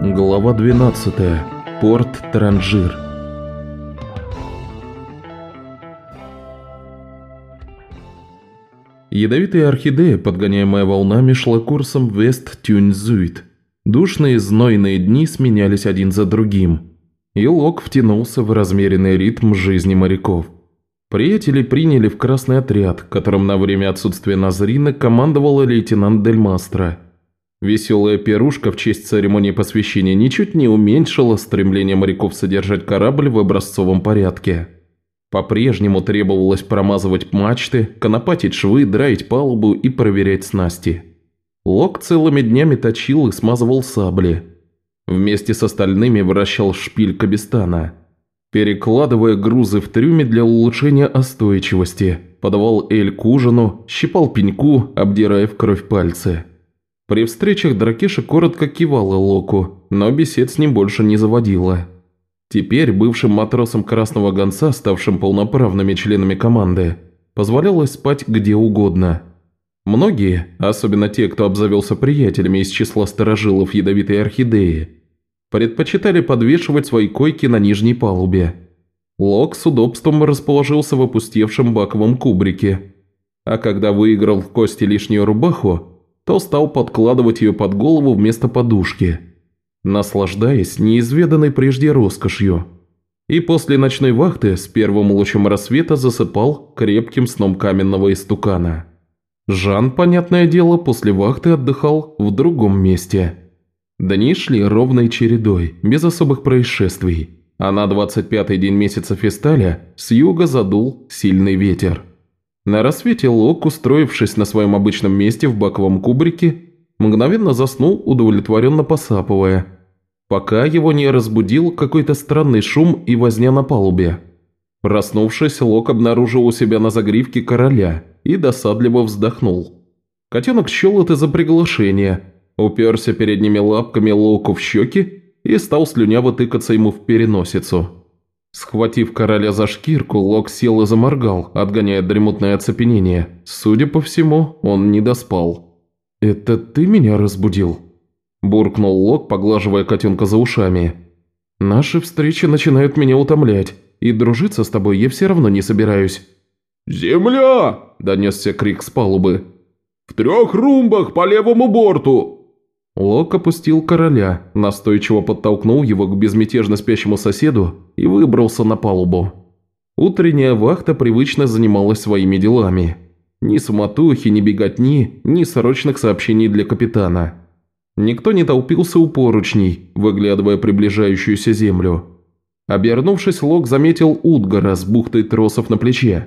Глава 12. Порт Транжир. Ядовитая орхидея, подгоняемая волнами, шла курсом Вест-Тюньзуит. Душные знойные дни сменялись один за другим. И Лок втянулся в размеренный ритм жизни моряков. Приятели приняли в красный отряд, которым на время отсутствия Назрина командовала лейтенант Дель Мастро – Веселая пирушка в честь церемонии посвящения ничуть не уменьшила стремление моряков содержать корабль в образцовом порядке. По-прежнему требовалось промазывать мачты, конопатить швы, драить палубу и проверять снасти. Лок целыми днями точил и смазывал сабли. Вместе с остальными вращал шпиль Кабистана. Перекладывая грузы в трюме для улучшения остойчивости, подавал эль к ужину, щипал пеньку, обдирая в кровь пальцы. При встречах Дракеша коротко кивала Локу, но бесед с ним больше не заводила. Теперь бывшим матросам Красного Гонца, ставшим полноправными членами команды, позволялось спать где угодно. Многие, особенно те, кто обзавелся приятелями из числа сторожилов ядовитой орхидеи, предпочитали подвешивать свои койки на нижней палубе. Лок с удобством расположился в опустевшем баковом кубрике. А когда выиграл в кости лишнюю рубаху, то стал подкладывать ее под голову вместо подушки, наслаждаясь неизведанной прежде роскошью. И после ночной вахты с первым лучом рассвета засыпал крепким сном каменного истукана. Жан, понятное дело, после вахты отдыхал в другом месте. Дни шли ровной чередой, без особых происшествий, а на 25-й день месяца фесталя с юга задул сильный ветер. На рассвете Лок, устроившись на своем обычном месте в баковом кубрике, мгновенно заснул, удовлетворенно посапывая, пока его не разбудил какой-то странный шум и возня на палубе. Проснувшись, Лок обнаружил у себя на загривке короля и досадливо вздохнул. Котенок счел это за приглашение, уперся передними лапками Локу в щеки и стал слюняво тыкаться ему в переносицу. Схватив короля за шкирку, Лок сел и заморгал, отгоняя дремотное оцепенение. Судя по всему, он не доспал. «Это ты меня разбудил?» Буркнул Лок, поглаживая котенка за ушами. «Наши встречи начинают меня утомлять, и дружиться с тобой я все равно не собираюсь». «Земля!» – донесся крик с палубы. «В трех румбах по левому борту! Лок опустил короля, настойчиво подтолкнул его к безмятежно спящему соседу и выбрался на палубу. Утренняя вахта привычно занималась своими делами. Ни суматохи, ни беготни, ни срочных сообщений для капитана. Никто не толпился у поручней, выглядывая приближающуюся землю. Обернувшись, Лок заметил Утгара с бухтой тросов на плече.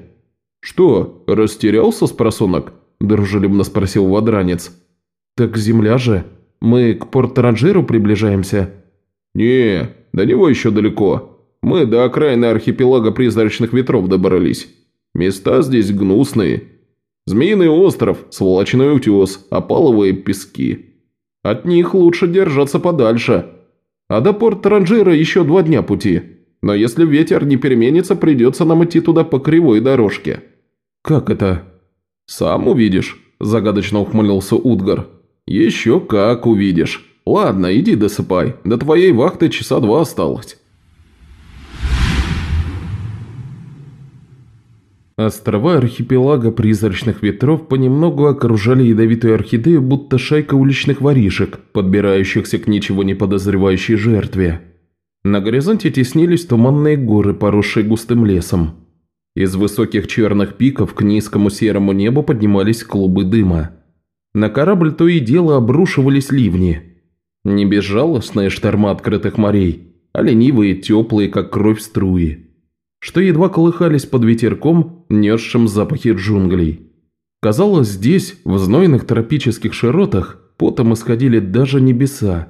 «Что, растерялся с просунок?» – дружелюбно спросил вадранец. «Так земля же», мы к Порт-Таранжиру приближаемся?» «Не, до него еще далеко. Мы до окраины архипелага призрачных ветров добрались. Места здесь гнусные. Змеиный остров, сволочной утес, опаловые пески. От них лучше держаться подальше. А до Порт-Таранжира еще два дня пути. Но если ветер не переменится, придется нам идти туда по кривой дорожке». «Как это?» «Сам увидишь», – загадочно ухмылился Утгар. «Еще как увидишь. Ладно, иди досыпай. До твоей вахты часа два осталось». Острова архипелага призрачных ветров понемногу окружали ядовитую орхидею, будто шайка уличных воришек, подбирающихся к ничего не подозревающей жертве. На горизонте теснились туманные горы, поросшие густым лесом. Из высоких черных пиков к низкому серому небу поднимались клубы дыма. На корабль то и дело обрушивались ливни. Не безжалостные шторма открытых морей, а ленивые, теплые, как кровь струи, что едва колыхались под ветерком, несшим запахи джунглей. Казалось, здесь, в знойных тропических широтах, потом исходили даже небеса.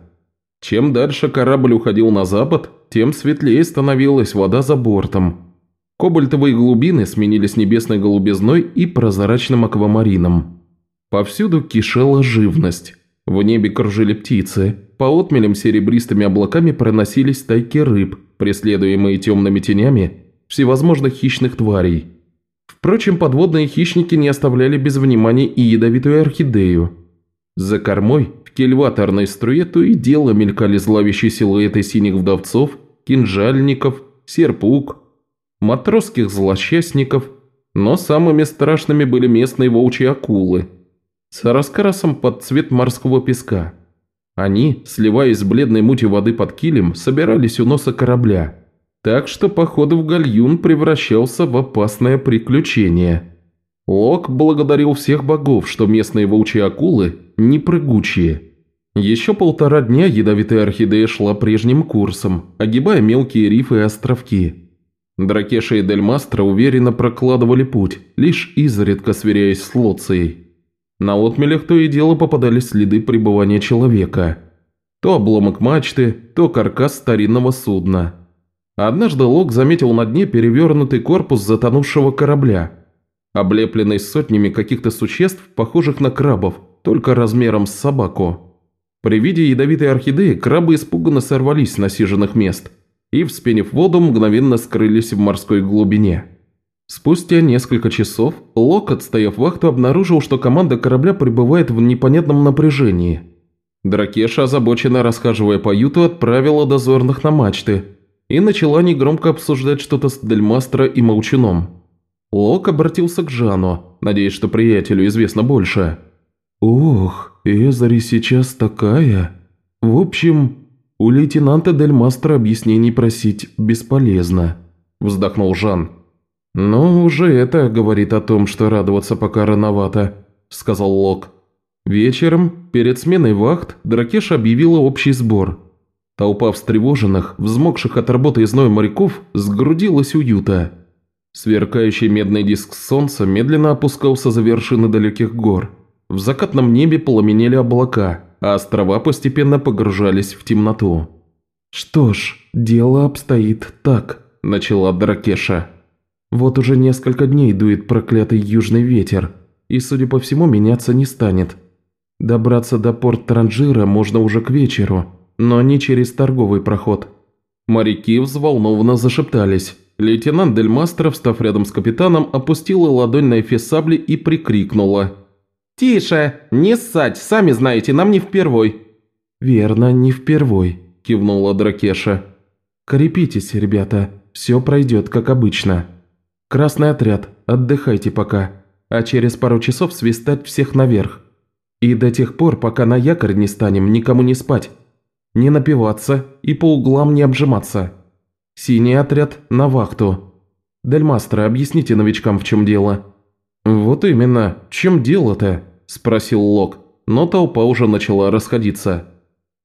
Чем дальше корабль уходил на запад, тем светлее становилась вода за бортом. Кобальтовые глубины сменились небесной голубизной и прозрачным аквамарином. Повсюду кишела живность. В небе кружили птицы, по отмелям серебристыми облаками проносились тайки рыб, преследуемые темными тенями всевозможных хищных тварей. Впрочем, подводные хищники не оставляли без внимания и ядовитую орхидею. За кормой, в кельваторной струе, то и дело мелькали зловещие силуэты синих вдовцов, кинжальников, серпук, матросских злосчастников, но самыми страшными были местные волчьи акулы с раскрасом под цвет морского песка. Они, сливаясь с бледной мутью воды под килем, собирались у носа корабля, так что поход в гальюн превращался в опасное приключение. Лок благодарил всех богов, что местные волчьи акулы не прыгучие. Еще полтора дня ядовитая орхидея шла прежним курсом, огибая мелкие рифы и островки. Дракеша и Дельмастро уверенно прокладывали путь, лишь изредка сверяясь с Лоцией. На отмелях то и дело попадались следы пребывания человека. То обломок мачты, то каркас старинного судна. Однажды Лок заметил на дне перевернутый корпус затонувшего корабля, облепленный сотнями каких-то существ, похожих на крабов, только размером с собаку. При виде ядовитой орхидеи крабы испуганно сорвались с насиженных мест и, вспенив воду, мгновенно скрылись в морской глубине. Спустя несколько часов Лок, отстояв вахту, обнаружил, что команда корабля пребывает в непонятном напряжении. Дракеша, озабоченно расхаживая по юту, отправила дозорных на мачты и начала негромко обсуждать что-то с Дельмастро и Молчуном. Лок обратился к Жану, надеясь, что приятелю известно больше. «Ох, Эзари сейчас такая. В общем, у лейтенанта Дельмастро объяснений просить бесполезно», – вздохнул Жан. «Ну, уже это говорит о том, что радоваться пока рановато», – сказал Лок. Вечером, перед сменой вахт, Дракеш объявила общий сбор. Толпа встревоженных, взмокших от работы изной моряков, сгрудилась уюта. Сверкающий медный диск солнца медленно опускался за вершины далеких гор. В закатном небе пламенели облака, а острова постепенно погружались в темноту. «Что ж, дело обстоит так», – начала Дракеша. Вот уже несколько дней дует проклятый южный ветер, и, судя по всему, меняться не станет. Добраться до порт Транжира можно уже к вечеру, но не через торговый проход. Моряки взволнованно зашептались. Лейтенант Дель Мастро, встав рядом с капитаном, опустила ладонь на эфес сабли и прикрикнула. «Тише! Не ссать! Сами знаете, нам не впервой!» «Верно, не впервой», – кивнула Дракеша. «Крепитесь, ребята, все пройдет как обычно». «Красный отряд, отдыхайте пока, а через пару часов свистать всех наверх. И до тех пор, пока на якорь не станем, никому не спать. Не напиваться и по углам не обжиматься. Синий отряд на вахту. Дельмастро, объясните новичкам, в чем дело». «Вот именно, в чем дело-то?» – спросил Лок, но толпа уже начала расходиться.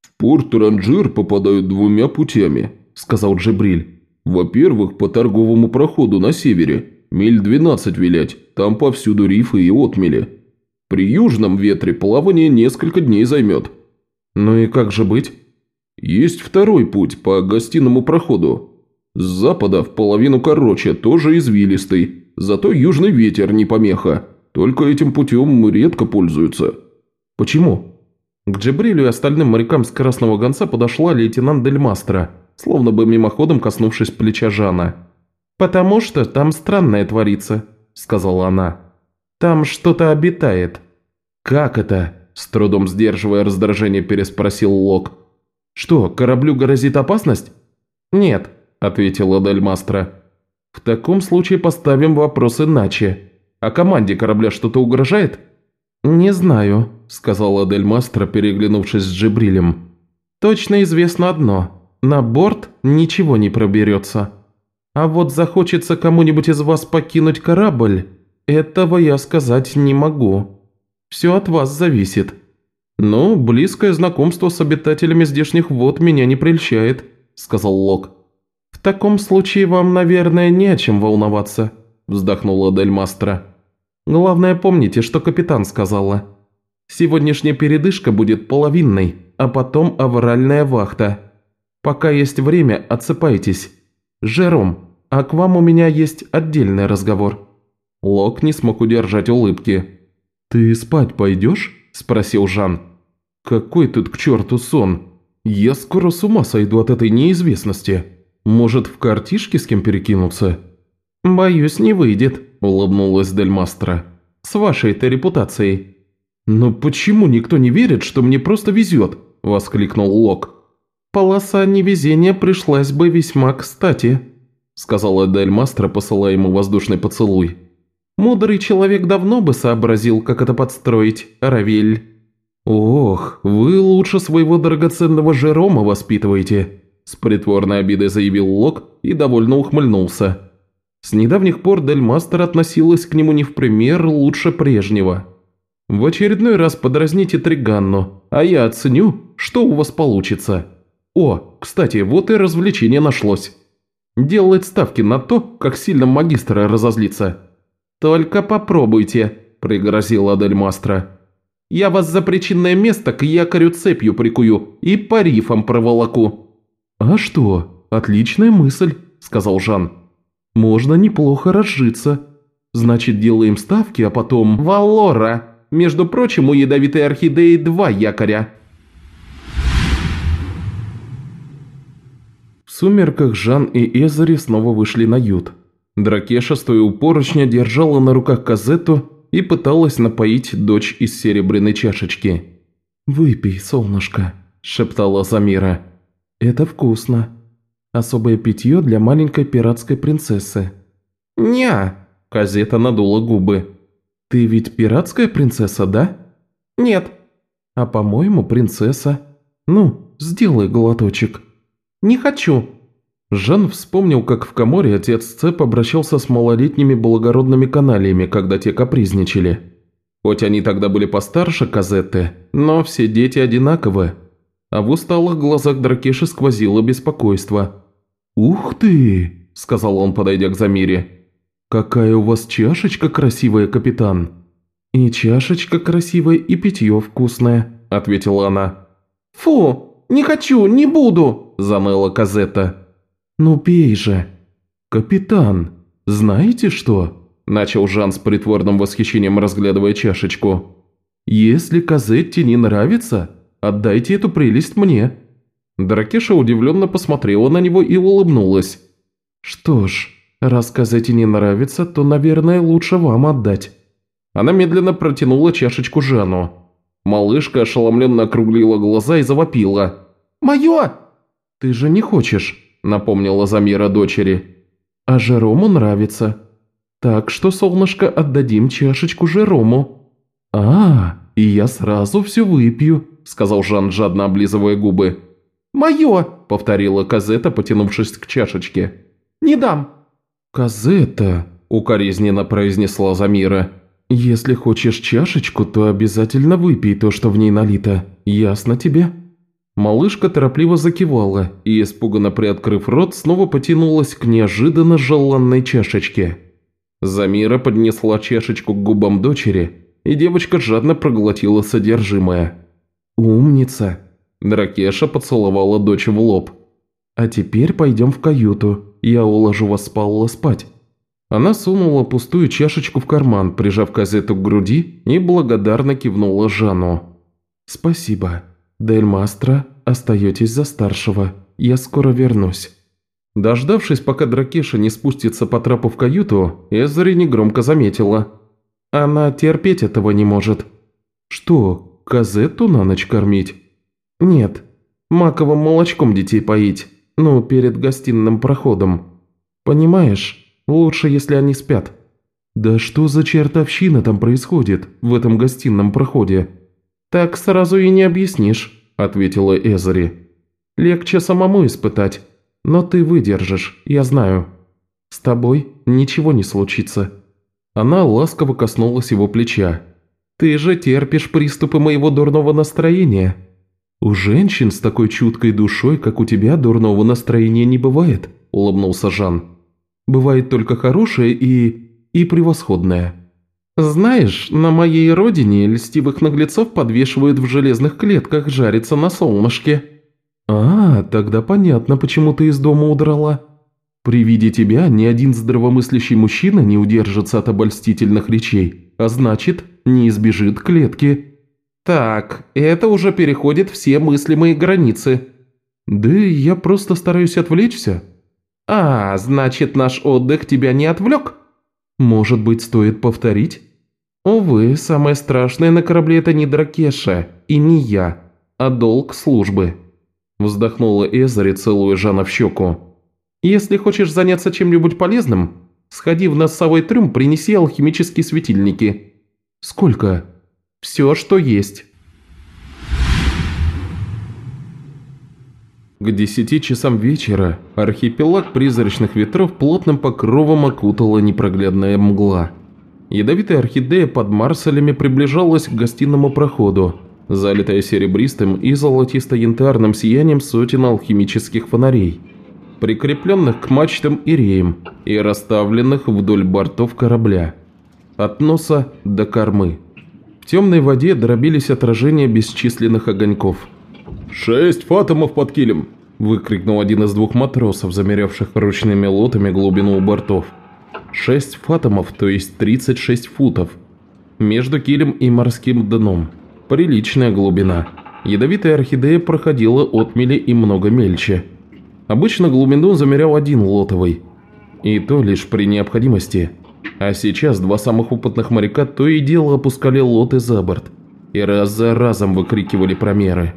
«В порт Ранжир попадают двумя путями», – сказал Джибриль. Во-первых, по торговому проходу на севере. Миль 12 вилять, там повсюду рифы и отмели. При южном ветре плавание несколько дней займет. Ну и как же быть? Есть второй путь по гостиному проходу. С запада в половину короче, тоже извилистый. Зато южный ветер не помеха. Только этим путем редко пользуются. Почему? К Джебрилю и остальным морякам с Красного Гонца подошла лейтенант Дель Мастро – словно бы мимоходом коснувшись плеча Жана. «Потому что там странное творится», – сказала она. «Там что-то обитает». «Как это?» – с трудом сдерживая раздражение, переспросил Лок. «Что, кораблю грозит опасность?» «Нет», – ответила Дельмастро. «В таком случае поставим вопрос иначе. А команде корабля что-то угрожает?» «Не знаю», – сказала Дельмастро, переглянувшись с Джибрилем. «Точно известно одно. На борт ничего не проберется. А вот захочется кому-нибудь из вас покинуть корабль, этого я сказать не могу. Все от вас зависит. Но близкое знакомство с обитателями здешних вод меня не прельщает», – сказал Лок. «В таком случае вам, наверное, не о чем волноваться», – вздохнула Дельмастра. «Главное, помните, что капитан сказала. Сегодняшняя передышка будет половинной, а потом авральная вахта». Пока есть время, отсыпайтесь. Жером, а к вам у меня есть отдельный разговор». Лок не смог удержать улыбки. «Ты спать пойдешь?» – спросил Жан. «Какой тут к черту сон? Я скоро с ума сойду от этой неизвестности. Может, в картишке с кем перекинуться?» «Боюсь, не выйдет», – улыбнулась Дельмастра. «С вашей-то репутацией». «Но почему никто не верит, что мне просто везет?» – воскликнул Лок. «Полоса невезения пришлась бы весьма кстати», – сказала Дель Мастро, посылая ему воздушный поцелуй. «Мудрый человек давно бы сообразил, как это подстроить, Равель». «Ох, вы лучше своего драгоценного Жерома воспитываете», – с притворной обидой заявил Лок и довольно ухмыльнулся. С недавних пор Дель Мастер относилась к нему не в пример лучше прежнего. «В очередной раз подразните Триганну, а я оценю, что у вас получится. О, кстати, вот и развлечение нашлось. Делать ставки на то, как сильно магистра разозлится». «Только попробуйте», – пригрозила Дель Мастера. «Я вас за причинное место к якорю цепью прикую и по рифам проволоку». «А что? Отличная мысль», – сказал Жан. «Можно неплохо разжиться. Значит, делаем ставки, а потом...» «Валора!» Между прочим, у ядовитой орхидеи два якоря». Сумерках Жан и Эзари снова вышли на ют. Дракеша, стоя у поручня, держала на руках казету и пыталась напоить дочь из серебряной чашечки. «Выпей, солнышко», – шептала Замира. «Это вкусно. Особое питье для маленькой пиратской принцессы». «Ня!» – Казета надула губы. «Ты ведь пиратская принцесса, да?» «Нет». «А по-моему, принцесса. Ну, сделай глоточек». «Не хочу». Жан вспомнил, как в Каморе отец Цеп обращался с малолетними благородными каналиями, когда те капризничали. Хоть они тогда были постарше Казетты, но все дети одинаковы. А в усталых глазах Дракеши сквозило беспокойство. «Ух ты!» – сказал он, подойдя к Замире. «Какая у вас чашечка красивая, капитан!» «И чашечка красивая, и питье вкусное», – ответила она. «Фу, не хочу, не буду!» – заныла Казетта. «Ну пей же!» «Капитан, знаете что?» – начал Жан с притворным восхищением, разглядывая чашечку. «Если Казетте не нравится, отдайте эту прелесть мне». Дракеша удивленно посмотрела на него и улыбнулась. «Что ж, Раз Казете не нравится, то, наверное, лучше вам отдать». Она медленно протянула чашечку Жану. Малышка ошеломленно округлила глаза и завопила. «Мое!» «Ты же не хочешь», – напомнила Замира дочери. «А Жерому нравится. Так что, солнышко, отдадим чашечку Жерому». «А, и я сразу все выпью», – сказал Жан, жадно облизывая губы. «Мое!» – повторила Казета, потянувшись к чашечке. «Не дам!» «Казета», – укоризненно произнесла Замира. «Если хочешь чашечку, то обязательно выпей то, что в ней налито. Ясно тебе?» Малышка торопливо закивала и, испуганно приоткрыв рот, снова потянулась к неожиданно желанной чашечке. Замира поднесла чашечку к губам дочери, и девочка жадно проглотила содержимое. «Умница!» Дракеша поцеловала дочь в лоб. «А теперь пойдем в каюту. Я уложу вас с спать». Она сунула пустую чашечку в карман, прижав газету к груди, и благодарно кивнула Жану. «Спасибо. Дель Мастро, остаетесь за старшего. Я скоро вернусь». Дождавшись, пока Дракеша не спустится по трапу в каюту, Эзри негромко заметила. «Она терпеть этого не может». «Что, казету на ночь кормить?» «Нет, маковым молочком детей поить. Ну, перед гостиным проходом. Понимаешь, лучше, если они спят». «Да что за чертовщина там происходит, в этом гостином проходе?» «Так сразу и не объяснишь», – ответила Эзери. «Легче самому испытать, но ты выдержишь, я знаю. С тобой ничего не случится». Она ласково коснулась его плеча. «Ты же терпишь приступы моего дурного настроения. «У женщин с такой чуткой душой, как у тебя, дурного настроения не бывает», – улыбнулся Жан. «Бывает только хорошее и... и превосходное». «Знаешь, на моей родине льстивых наглецов подвешивают в железных клетках жариться на солнышке». «А, тогда понятно, почему ты из дома удрала. При виде тебя ни один здравомыслящий мужчина не удержится от обольстительных речей, а значит, не избежит клетки». «Так, это уже переходит все мыслимые границы». «Да я просто стараюсь отвлечься». «А, значит, наш отдых тебя не отвлек?» «Может быть, стоит повторить?» Увы, самое страшное на корабле это не Дракеша и не я, а долг службы. Вздохнула Эзари, целуя Жана в щеку. Если хочешь заняться чем-нибудь полезным, сходи в носовой трюм, принеси алхимические светильники. Сколько? Все, что есть. К десяти часам вечера архипелаг призрачных ветров плотным покровом окутала непроглядная мгла. Ядовитая орхидея под марселями приближалась к гостиному проходу, залитая серебристым и золотисто-янтарным сиянием сотен алхимических фонарей, прикрепленных к мачтам и реям и расставленных вдоль бортов корабля, от носа до кормы. В темной воде дробились отражения бесчисленных огоньков – «Шесть фатомов под килем!» – выкрикнул один из двух матросов, замерявших ручными лотами глубину у бортов. Шесть фатомов, то есть 36 футов. Между килем и морским дном. Приличная глубина. Ядовитая орхидея проходила отмели и много мельче. Обычно глубину замерял один лотовый. И то лишь при необходимости. А сейчас два самых опытных моряка то и дело опускали лоты за борт. И раз за разом выкрикивали промеры.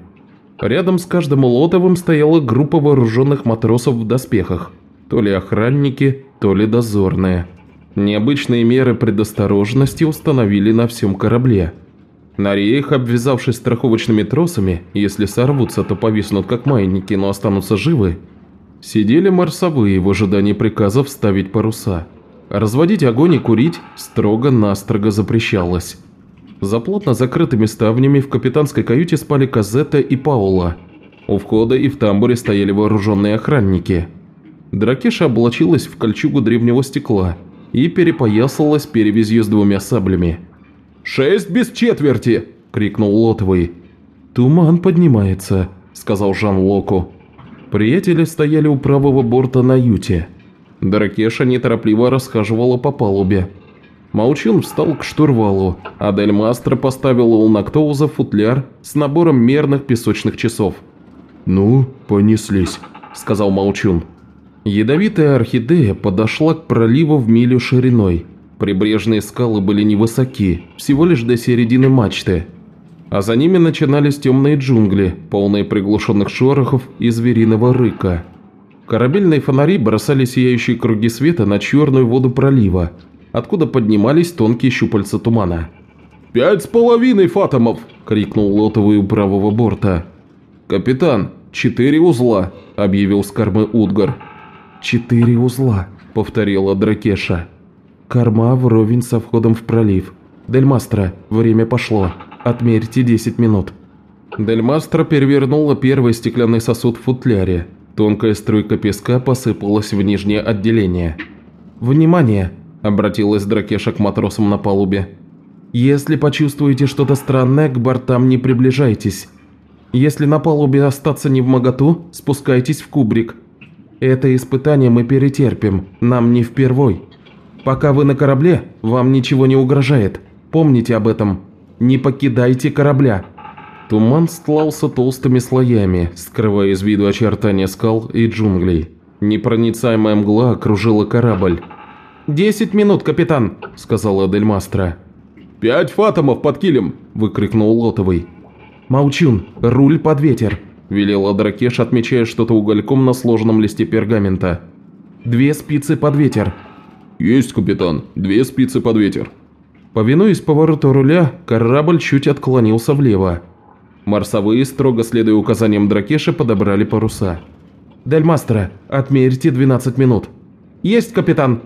Рядом с каждым лотовым стояла группа вооруженных матросов в доспехах. То ли охранники, то ли дозорные. Необычные меры предосторожности установили на всем корабле. На реях, обвязавшись страховочными тросами, если сорвутся, то повиснут как маятники, но останутся живы, сидели марсовые в ожидании приказов ставить паруса. Разводить огонь и курить строго-настрого запрещалось. За плотно закрытыми ставнями в капитанской каюте спали Казетта и Паула. У входа и в тамбуре стояли вооруженные охранники. Дракеша облачилась в кольчугу древнего стекла и перепоясалась перевязью с двумя саблями. «Шесть без четверти!» – крикнул Лотовый. «Туман поднимается», – сказал Жан Локу. Приятели стояли у правого борта на юте. Дракеша неторопливо расхаживала по палубе. Молчун встал к штурвалу, а Дель поставил у Нактоуза футляр с набором мерных песочных часов. «Ну, понеслись», – сказал Молчун. Ядовитая орхидея подошла к проливу в милю шириной. Прибрежные скалы были невысоки, всего лишь до середины мачты. А за ними начинались темные джунгли, полные приглушенных шорохов и звериного рыка. Корабельные фонари бросали сияющие круги света на черную воду пролива, откуда поднимались тонкие щупальца тумана. «Пять с половиной фатомов!» – крикнул лотовый у правого борта. «Капитан, четыре узла!» – объявил с кормы Удгар. «Четыре узла», – повторила Дракеша. «Корма вровень со входом в пролив. Дельмастро, время пошло. Отмерьте 10 минут». Дельмастро перевернула первый стеклянный сосуд в футляре. Тонкая струйка песка посыпалась в нижнее отделение. «Внимание! – обратилась Дракеша к матросам на палубе. «Если почувствуете что-то странное, к бортам не приближайтесь. Если на палубе остаться не в моготу, спускайтесь в кубрик. Это испытание мы перетерпим, нам не впервой. Пока вы на корабле, вам ничего не угрожает. Помните об этом. Не покидайте корабля». Туман стлался толстыми слоями, скрывая из виду очертания скал и джунглей. Непроницаемая мгла окружила корабль. «Десять минут, капитан», – сказала Дельмастро. «Пять фатомов под килем!» – выкрикнул Лотовый. «Молчун, руль под ветер!» – велела Дракеш, отмечая что-то угольком на сложенном листе пергамента. «Две спицы под ветер!» «Есть, капитан, две спицы под ветер!» Повинуясь повороту руля, корабль чуть отклонился влево. Марсовые, строго следуя указаниям Дракеша, подобрали паруса. «Дельмастро, отмерьте 12 минут!» «Есть, капитан!»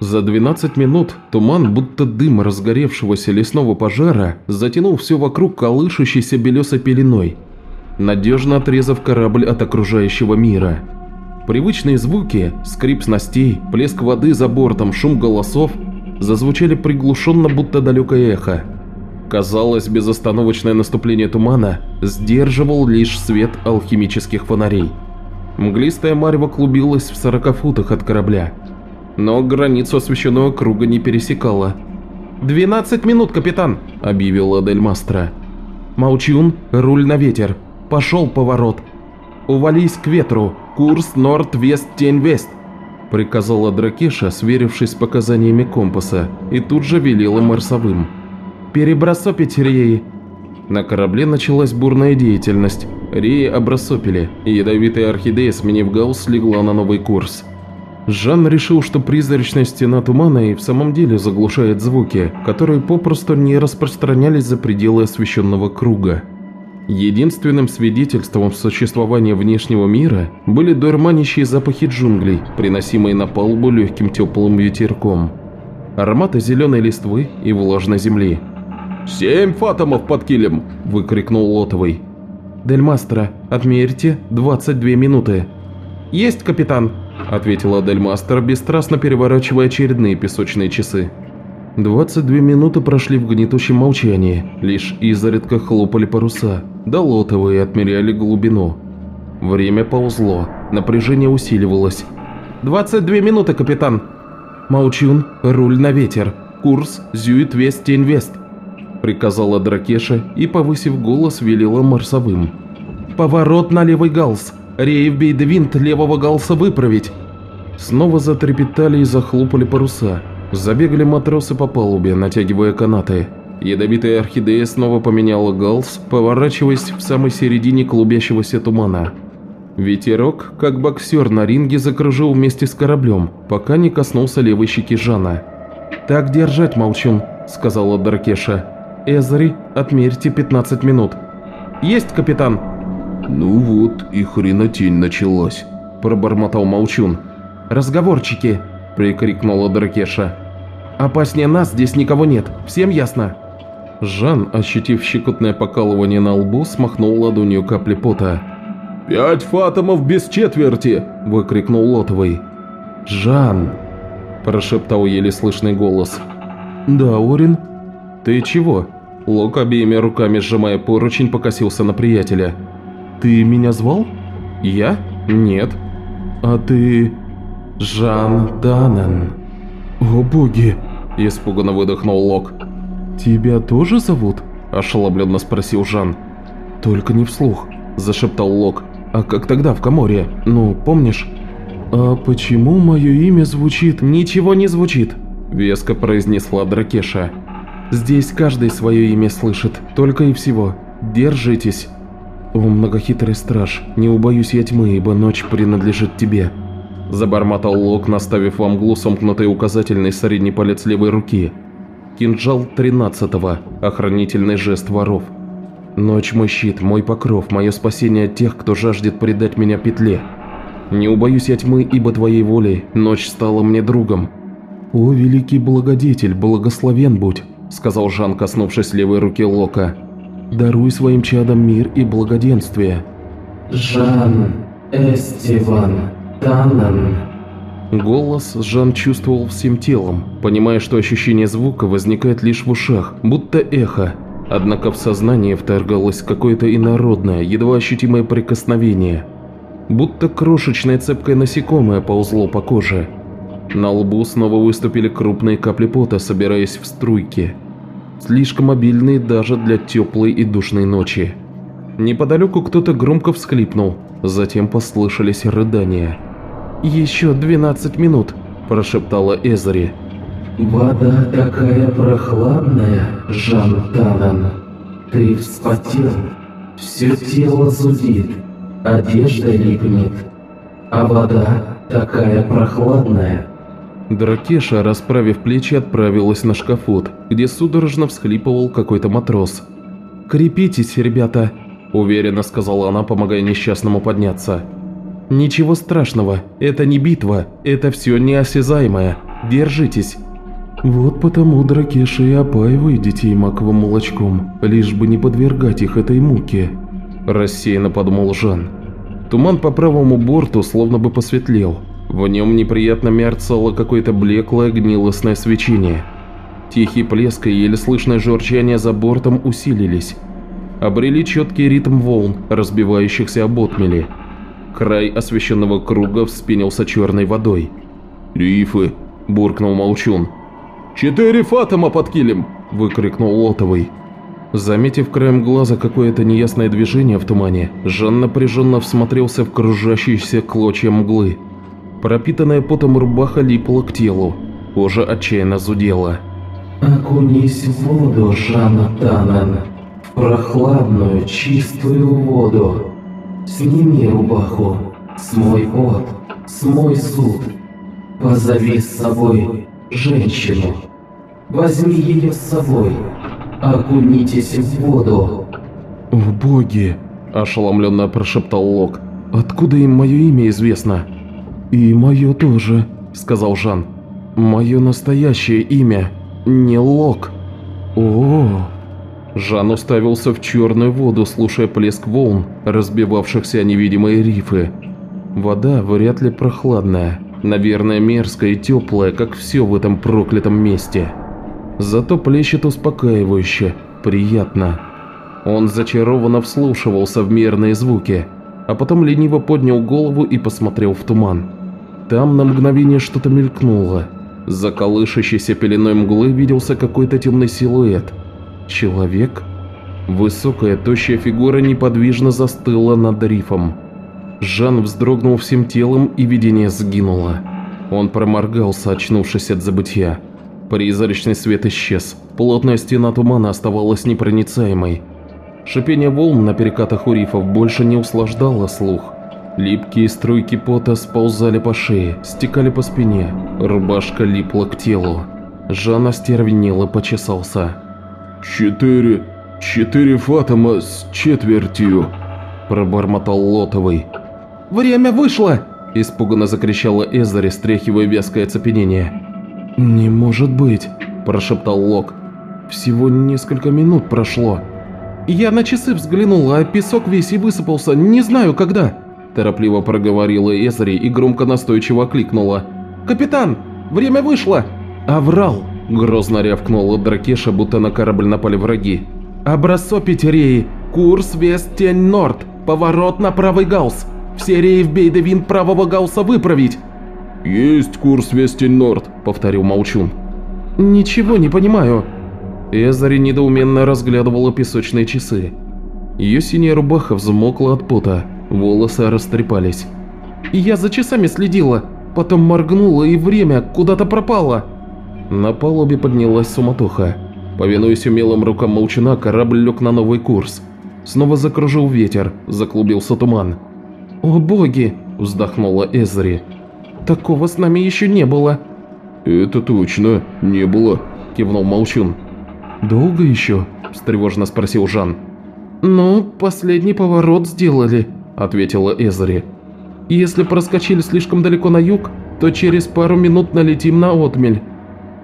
За 12 минут туман, будто дым разгоревшегося лесного пожара, затянул все вокруг колышущейся белесой пеленой, надежно отрезав корабль от окружающего мира. Привычные звуки, скрип снастей, плеск воды за бортом, шум голосов зазвучали приглушенно, будто далекое эхо. Казалось, безостановочное наступление тумана сдерживал лишь свет алхимических фонарей. Мглистая марево клубилась в 40 футах от корабля – но границу освещенного круга не пересекала. «Двенадцать минут, капитан!» – объявила Дельмастро. «Маучун, руль на ветер. Пошел поворот. Увались к ветру. Курс норд-вест-тень-вест!» Приказала Дракеша, сверившись с показаниями компаса, и тут же велела марсовым. Перебросопить реи!» На корабле началась бурная деятельность. Реи обрасопили, и ядовитая орхидея, сменив гаусс, легла на новый курс. Жан решил, что призрачная стена тумана и в самом деле заглушает звуки, которые попросту не распространялись за пределы освещенного круга. Единственным свидетельством существования внешнего мира были дурманящие запахи джунглей, приносимые на палубу легким теплым ветерком, ароматы зеленой листвы и влажной земли. «Семь фатомов под килем!» – выкрикнул Лотовый. «Дельмастера, отмерьте 22 минуты». «Есть, капитан!» – ответила Дельмастер, бесстрастно переворачивая очередные песочные часы. 22 минуты прошли в гнетущем молчании, лишь изредка хлопали паруса, да лотовые отмеряли глубину. Время ползло, напряжение усиливалось. «22 минуты, капитан!» «Молчун, руль на ветер, курс Зюит-Вест-Тень-Вест», приказала Дракеша и, повысив голос, велела марсовым. «Поворот на левый галс! Рейв бейдвинт левого галса выправить!» Снова затрепетали и захлопали паруса – Забегали матросы по палубе, натягивая канаты. Ядовитая орхидея снова поменяла галс, поворачиваясь в самой середине клубящегося тумана. Ветерок, как боксер на ринге, закружил вместе с кораблем, пока не коснулся левой щеки Жана. «Так держать, молчун», – сказала Дракеша. «Эзри, отмерьте 15 минут». «Есть, капитан!» «Ну вот, и хренотень началась», – пробормотал молчун. «Разговорчики!» – прикрикнула Дракеша. «Опаснее нас здесь никого нет, всем ясно?» Жан, ощутив щекотное покалывание на лбу, смахнул ладонью капли пота. «Пять фатомов без четверти!» – выкрикнул Лотовый. «Жан!» – прошептал еле слышный голос. «Да, Орин?» «Ты чего?» Лок обеими руками сжимая поручень покосился на приятеля. «Ты меня звал?» «Я? Нет». «А ты...» «Жан Даннен». «О боги!» – испуганно выдохнул Лок. «Тебя тоже зовут?» – ошеломленно спросил Жан. «Только не вслух», – зашептал Лок. «А как тогда в Каморе? Ну, помнишь?» «А почему мое имя звучит?» «Ничего не звучит», – веско произнесла Дракеша. «Здесь каждый свое имя слышит, только и всего. Держитесь». «О, многохитрый страж, не убоюсь я тьмы, ибо ночь принадлежит тебе». Забормотал Лок, наставив во мглу сомкнутый указательный средний палец левой руки. Кинжал тринадцатого, охранительный жест воров. Ночь мой щит, мой покров, мое спасение от тех, кто жаждет предать меня петле. Не убоюсь я тьмы, ибо твоей волей ночь стала мне другом. «О, великий благодетель, благословен будь», – сказал Жан, коснувшись левой руки Лока. «Даруй своим чадам мир и благоденствие». «Жан Эстиван», Таннен. Голос Жан чувствовал всем телом, понимая, что ощущение звука возникает лишь в ушах, будто эхо. Однако в сознание вторгалось какое-то инородное, едва ощутимое прикосновение. Будто крошечное цепкое насекомое ползло по коже. На лбу снова выступили крупные капли пота, собираясь в струйки. Слишком обильные даже для теплой и душной ночи. Неподалеку кто-то громко всхлипнул, затем послышались рыдания. «Еще 12 минут», – прошептала Эзри. «Вода такая прохладная, Жан Танан. Ты вспотел, все тело зудит, одежда липнет, а вода такая прохладная». Дракеша, расправив плечи, отправилась на шкафот, где судорожно всхлипывал какой-то матрос. «Крепитесь, ребята», – уверенно сказала она, помогая несчастному подняться. «Ничего страшного, это не битва, это все неосязаемое. Держитесь». «Вот потому Дракеша и опаивает детей маковым молочком, лишь бы не подвергать их этой муке», – рассеянно подумал Жан. Туман по правому борту словно бы посветлел. В нем неприятно мерцало какое-то блеклое гнилостное свечение. Тихий плеск и еле слышное журчание за бортом усилились. Обрели четкий ритм волн, разбивающихся об отмели – Край освещенного круга вспенился черной водой. «Рифы!» – буркнул Молчун. «Четыре фатома под килем!» – выкрикнул Лотовый. Заметив краем глаза какое-то неясное движение в тумане, Жан напряженно всмотрелся в кружащиеся клочья мглы. Пропитанная потом рубаха липла к телу, кожа отчаянно зудела. Окунись в воду, Жанна Танан. В прохладную, чистую воду. Сними рубаху, смой пот, смой суд. Позови с собой женщину. Возьми ее с собой. Окунитесь в воду. «О боги!» – ошеломленно прошептал Лок. «Откуда им мое имя известно?» «И мое тоже», – сказал Жан. «Мое настоящее имя не Лок». О, Жан уставился в черную воду, слушая плеск волн, разбивавшихся о невидимые рифы. Вода вряд ли прохладная, наверное, мерзкая и теплая, как все в этом проклятом месте. Зато плещет успокаивающе, приятно. Он зачарованно вслушивался в мерные звуки, а потом лениво поднял голову и посмотрел в туман. Там на мгновение что-то мелькнуло. За колышащейся пеленой мглы виделся какой-то темный силуэт. Человек? Высокая, тощая фигура неподвижно застыла над рифом. Жан вздрогнул всем телом, и видение сгинуло. Он проморгался, очнувшись от забытья. Призрачный свет исчез. Плотная стена тумана оставалась непроницаемой. Шипение волн на перекатах у рифов больше не услаждало слух. Липкие струйки пота сползали по шее, стекали по спине. Рубашка липла к телу. Жан остервенело почесался. «Четыре... четыре фатома с четвертью», – пробормотал Лотовый. «Время вышло!» – испуганно закричала Эзари, стряхивая вязкое оцепенение. «Не может быть!» – прошептал Лок. «Всего несколько минут прошло». «Я на часы взглянула, а песок весь и высыпался, не знаю когда!» Торопливо проговорила Эзари и громко настойчиво кликнула. «Капитан, время вышло!» «Аврал!» – грозно рявкнула Дракеша, будто на корабль напали враги. «Образцо Петереи! Курс Вест-Тень-Норд! Поворот на правый гаусс! Все реи в Бейдевин правого гаусса выправить!» «Есть курс Вест-Тень-Норд!» – повторил Молчун. «Ничего не понимаю!» Эзари недоуменно разглядывала песочные часы. Ее синяя рубаха взмокла от пота, волосы растрепались. «Я за часами следила, потом моргнула и время куда-то пропало!» На палубе поднялась суматоха. Повинуясь умелым рукам молчана, корабль лег на новый курс. Снова закружил ветер, заклубился туман. «О боги!» – вздохнула Эзри. «Такого с нами еще не было!» «Это точно, не было!» – кивнул Молчун. «Долго еще?» – встревоженно спросил Жан. «Ну, последний поворот сделали», – ответила Эзри. «Если проскочили слишком далеко на юг, то через пару минут налетим на отмель.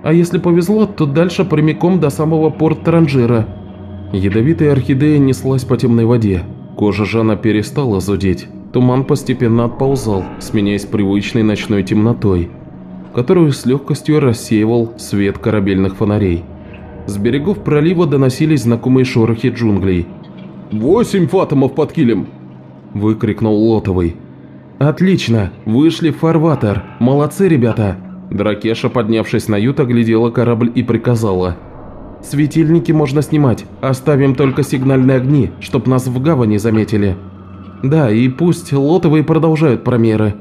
А если повезло, то дальше прямиком до самого порта Ранжира». Ядовитая орхидея неслась по темной воде. Кожа Жана перестала зудеть. Туман постепенно отползал, сменяясь привычной ночной темнотой, которую с легкостью рассеивал свет корабельных фонарей. С берегов пролива доносились знакомые шорохи джунглей. «Восемь фатомов под килем!» – выкрикнул Лотовый. «Отлично! Вышли в фарватер! Молодцы, ребята!» Дракеша, поднявшись на ют, оглядела корабль и приказала. «Светильники можно снимать, оставим только сигнальные огни, чтоб нас в гавани заметили. Да, и пусть лотовые продолжают промеры».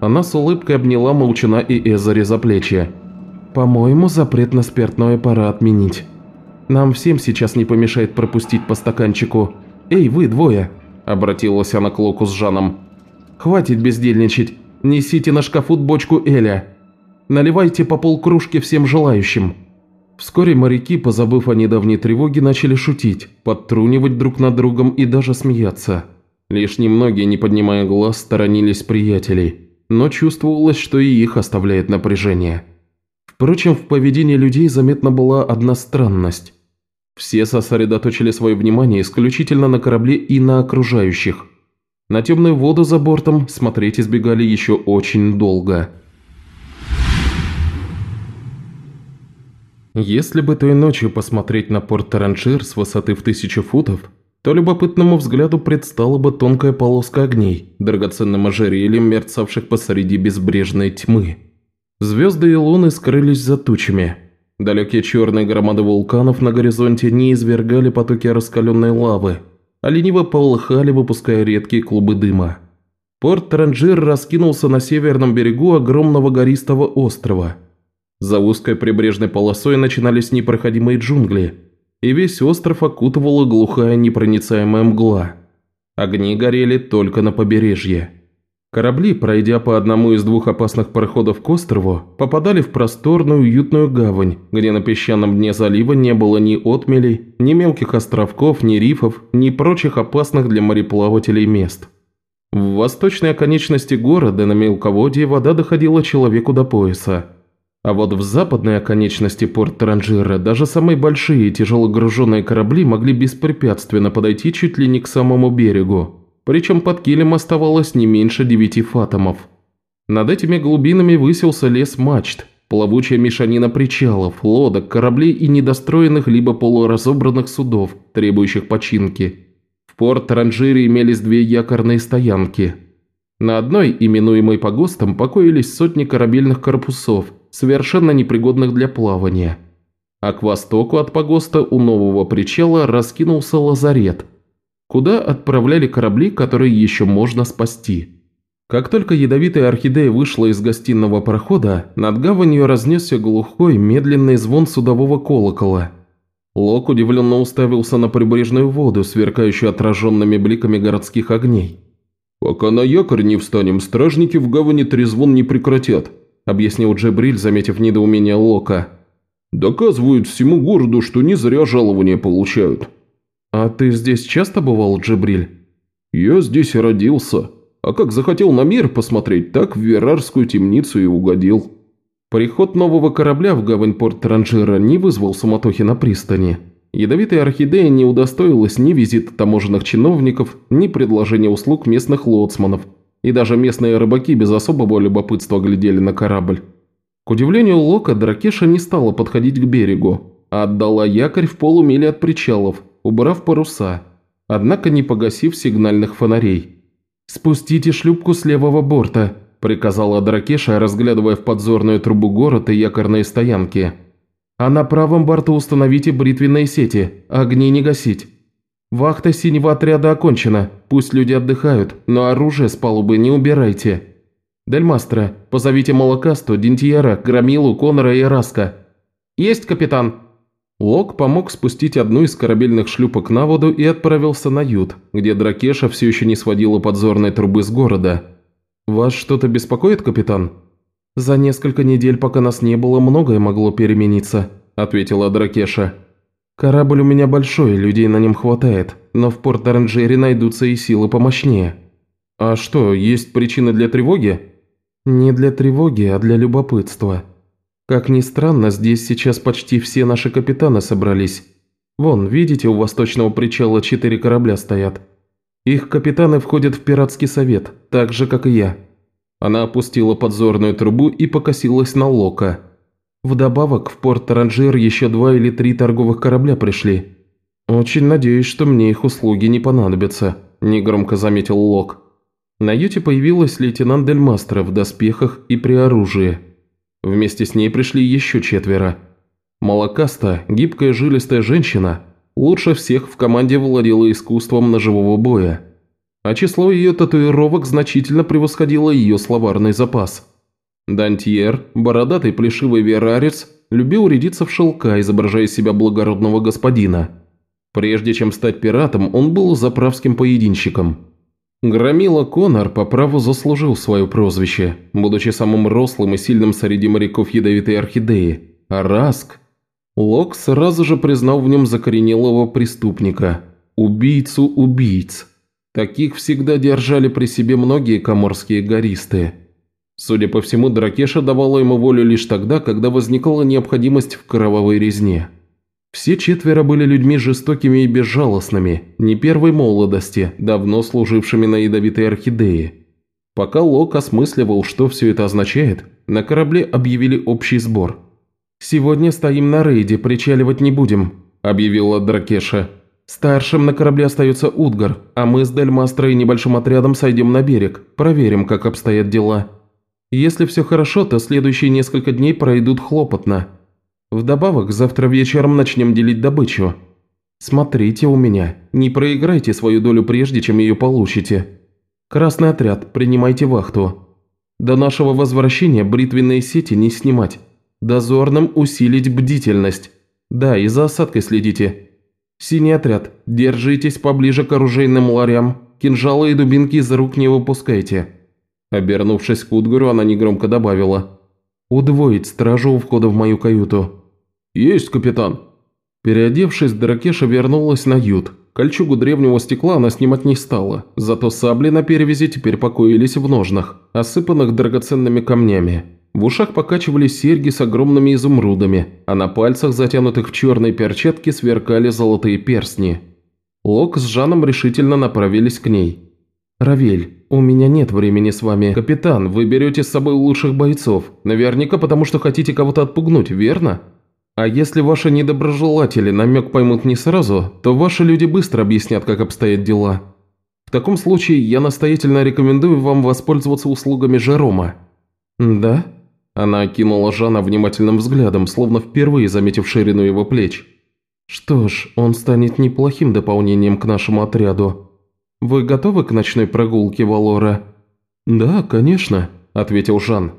Она с улыбкой обняла Молчана и Эзари за плечи. «По-моему, запрет на спиртное пора отменить. Нам всем сейчас не помешает пропустить по стаканчику. Эй, вы двое!» – обратилась она к Локу с Жаном. «Хватит бездельничать, несите на шкафут бочку Эля. Наливайте по полкружки всем желающим». Вскоре моряки, позабыв о недавней тревоге, начали шутить, подтрунивать друг над другом и даже смеяться. Лишь немногие, не поднимая глаз, сторонились приятелей, но чувствовалось, что и их оставляет напряжение. Впрочем, в поведении людей заметна была одна странность. Все сосредоточили свое внимание исключительно на корабле и на окружающих. На темную воду за бортом смотреть избегали еще очень долго. Если бы той ночью посмотреть на порт Таранжир с высоты в тысячу футов, то любопытному взгляду предстала бы тонкая полоска огней, драгоценным ожерельем мерцавших посреди безбрежной тьмы. Звезды и луны скрылись за тучами. Далекие черные громады вулканов на горизонте не извергали потоки раскаленной лавы, а лениво полыхали, выпуская редкие клубы дыма. Порт Таранжир раскинулся на северном берегу огромного гористого острова – За узкой прибрежной полосой начинались непроходимые джунгли, и весь остров окутывала глухая непроницаемая мгла. Огни горели только на побережье. Корабли, пройдя по одному из двух опасных проходов к острову, попадали в просторную уютную гавань, где на песчаном дне залива не было ни отмелей, ни мелких островков, ни рифов, ни прочих опасных для мореплавателей мест. В восточной оконечности города на мелководье вода доходила человеку до пояса. А вот в западной оконечности порт Транжира даже самые большие и тяжелогруженные корабли могли беспрепятственно подойти чуть ли не к самому берегу, причем под килем оставалось не меньше девяти фатомов. Над этими глубинами высился лес мачт, плавучая мешанина причалов, лодок, кораблей и недостроенных либо полуразобранных судов, требующих починки. В порт Таранжире имелись две якорные стоянки. На одной, именуемой погостом, покоились сотни корабельных корпусов, совершенно непригодных для плавания. А к востоку от погоста у нового причала раскинулся лазарет – куда отправляли корабли, которые еще можно спасти. Как только ядовитая орхидея вышла из гостиного прохода, над гаванью разнесся глухой, медленный звон судового колокола. Лок удивленно уставился на прибрежную воду, сверкающую отраженными бликами городских огней. «Пока на якорь не встанем, стражники в гавани трезвон не прекратят», объяснил Джебриль, заметив недоумение Лока. «Доказывают всему городу, что не зря жалования получают». «А ты здесь часто бывал, Джибриль?» «Я здесь родился. А как захотел на мир посмотреть, так в Верарскую темницу и угодил». Приход нового корабля в гавань порт Транжира не вызвал суматохи на пристани. Ядовитая орхидея не удостоилась ни визита таможенных чиновников, ни предложения услуг местных лоцманов, и даже местные рыбаки без особого любопытства глядели на корабль. К удивлению Лока, Дракеша не стала подходить к берегу, а отдала якорь в полумиле от причалов, убрав паруса, однако не погасив сигнальных фонарей. «Спустите шлюпку с левого борта», – приказала Дракеша, разглядывая в подзорную трубу город и якорные стоянки. «А на правом борту установите бритвенные сети, огни не гасить. Вахта синего отряда окончена, пусть люди отдыхают, но оружие с палубы не убирайте. Дельмастро, позовите Молокасту, Дентьера, Громилу, Конора и Раска». «Есть, капитан!» Лок помог спустить одну из корабельных шлюпок на воду и отправился на ют, где Дракеша все еще не сводила подзорной трубы с города. «Вас что-то беспокоит, капитан?» «За несколько недель, пока нас не было, многое могло перемениться», – ответила Дракеша. «Корабль у меня большой, людей на нем хватает, но в порт Оранжере найдутся и силы помощнее». «А что, есть причины для тревоги?» «Не для тревоги, а для любопытства», как ни странно, здесь сейчас почти все наши капитаны собрались. Вон, видите, у восточного причала четыре корабля стоят. Их капитаны входят в пиратский совет, так же, как и я». Она опустила подзорную трубу и покосилась на Лока. Вдобавок, в порт Таранжир еще два или три торговых корабля пришли. «Очень надеюсь, что мне их услуги не понадобятся», – негромко заметил Лок. На юте появилась лейтенант Дельмастро в доспехах и при оружии – Вместе с ней пришли еще четверо. Молокаста, гибкая жилистая женщина, лучше всех в команде владела искусством ножевого боя. А число ее татуировок значительно превосходило ее словарный запас. Дантьер, бородатый плешивый верарец, любил рядиться в шелка, изображая себя благородного господина. Прежде чем стать пиратом, он был заправским поединщиком. Громила Конор по праву заслужил свое прозвище, будучи самым рослым и сильным среди моряков ядовитой орхидеи. А Раск... Лок сразу же признал в нем закоренелого преступника, убийцу убийц. Таких всегда держали при себе многие коморские гористы. Судя по всему, Дракеша давала ему волю лишь тогда, когда возникала необходимость в кровавой резне. Все четверо были людьми жестокими и безжалостными, не первой молодости, давно служившими на ядовитой орхидее. Пока Лок осмысливал, что все это означает, на корабле объявили общий сбор. «Сегодня стоим на рейде, причаливать не будем», – объявила Дракеша. «Старшим на корабле остается Удгар, а мы с Дельмастро и небольшим отрядом сойдем на берег, проверим, как обстоят дела. Если все хорошо, то следующие несколько дней пройдут хлопотно». Вдобавок, завтра вечером начнем делить добычу. Смотрите у меня, не проиграйте свою долю прежде, чем ее получите. Красный отряд, принимайте вахту. До нашего возвращения бритвенные сети не снимать. Дозорным усилить бдительность. Да, и за осадкой следите. Синий отряд, держитесь поближе к оружейным ларям. Кинжалы и дубинки из рук не выпускайте». Обернувшись к Удгару, она негромко добавила. «Удвоить стражу у входа в мою каюту». «Есть, капитан!» Переодевшись, Дракеша вернулась на ют. Кольчугу древнего стекла она снимать не стала, зато сабли на перевязи теперь покоились в ножнах, осыпанных драгоценными камнями. В ушах покачивались серьги с огромными изумрудами, а на пальцах, затянутых в черные перчатки, сверкали золотые перстни. Лок с Жаном решительно направились к ней. «Равель, у меня нет времени с вами. Капитан, вы берете с собой лучших бойцов. Наверняка потому, что хотите кого-то отпугнуть, верно? А если ваши недоброжелатели намек поймут не сразу, то ваши люди быстро объяснят, как обстоят дела. В таком случае я настоятельно рекомендую вам воспользоваться услугами Жерома». «Да?» Она окинула Жана внимательным взглядом, словно впервые заметив ширину его плеч. «Что ж, он станет неплохим дополнением к нашему отряду. Вы готовы к ночной прогулке, Валора?» «Да, конечно», – ответил Жан.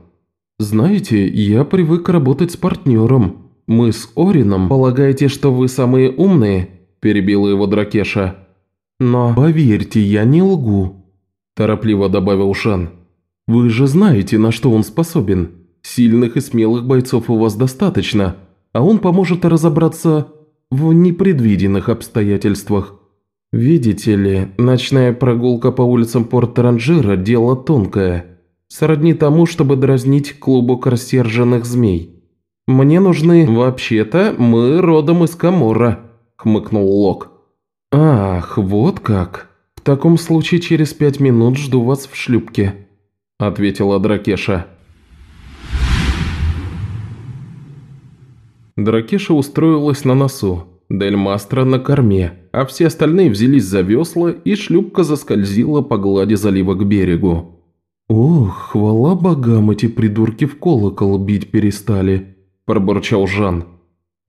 «Знаете, я привык работать с партнером. Мы с Орином полагаете, что вы самые умные?» – перебила его Дракеша. «Но поверьте, я не лгу», – торопливо добавил Жан. «Вы же знаете, на что он способен. Сильных и смелых бойцов у вас достаточно, а он поможет разобраться в непредвиденных обстоятельствах. Видите ли, ночная прогулка по улицам Порт-Ранжира – дело тонкое, сродни тому, чтобы дразнить клубок рассерженных змей. Мне нужны, вообще-то, мы родом из Камора, хмыкнул Лок. Ах, вот как. В таком случае через пять минут жду вас в шлюпке, ответила Дракеша. Дракеша устроилась на носу, Дель Мастро на корме, а все остальные взялись за весла, и шлюпка заскользила по глади залива к берегу. «Ох, хвала богам, эти придурки в колокол бить перестали», – пробурчал Жан.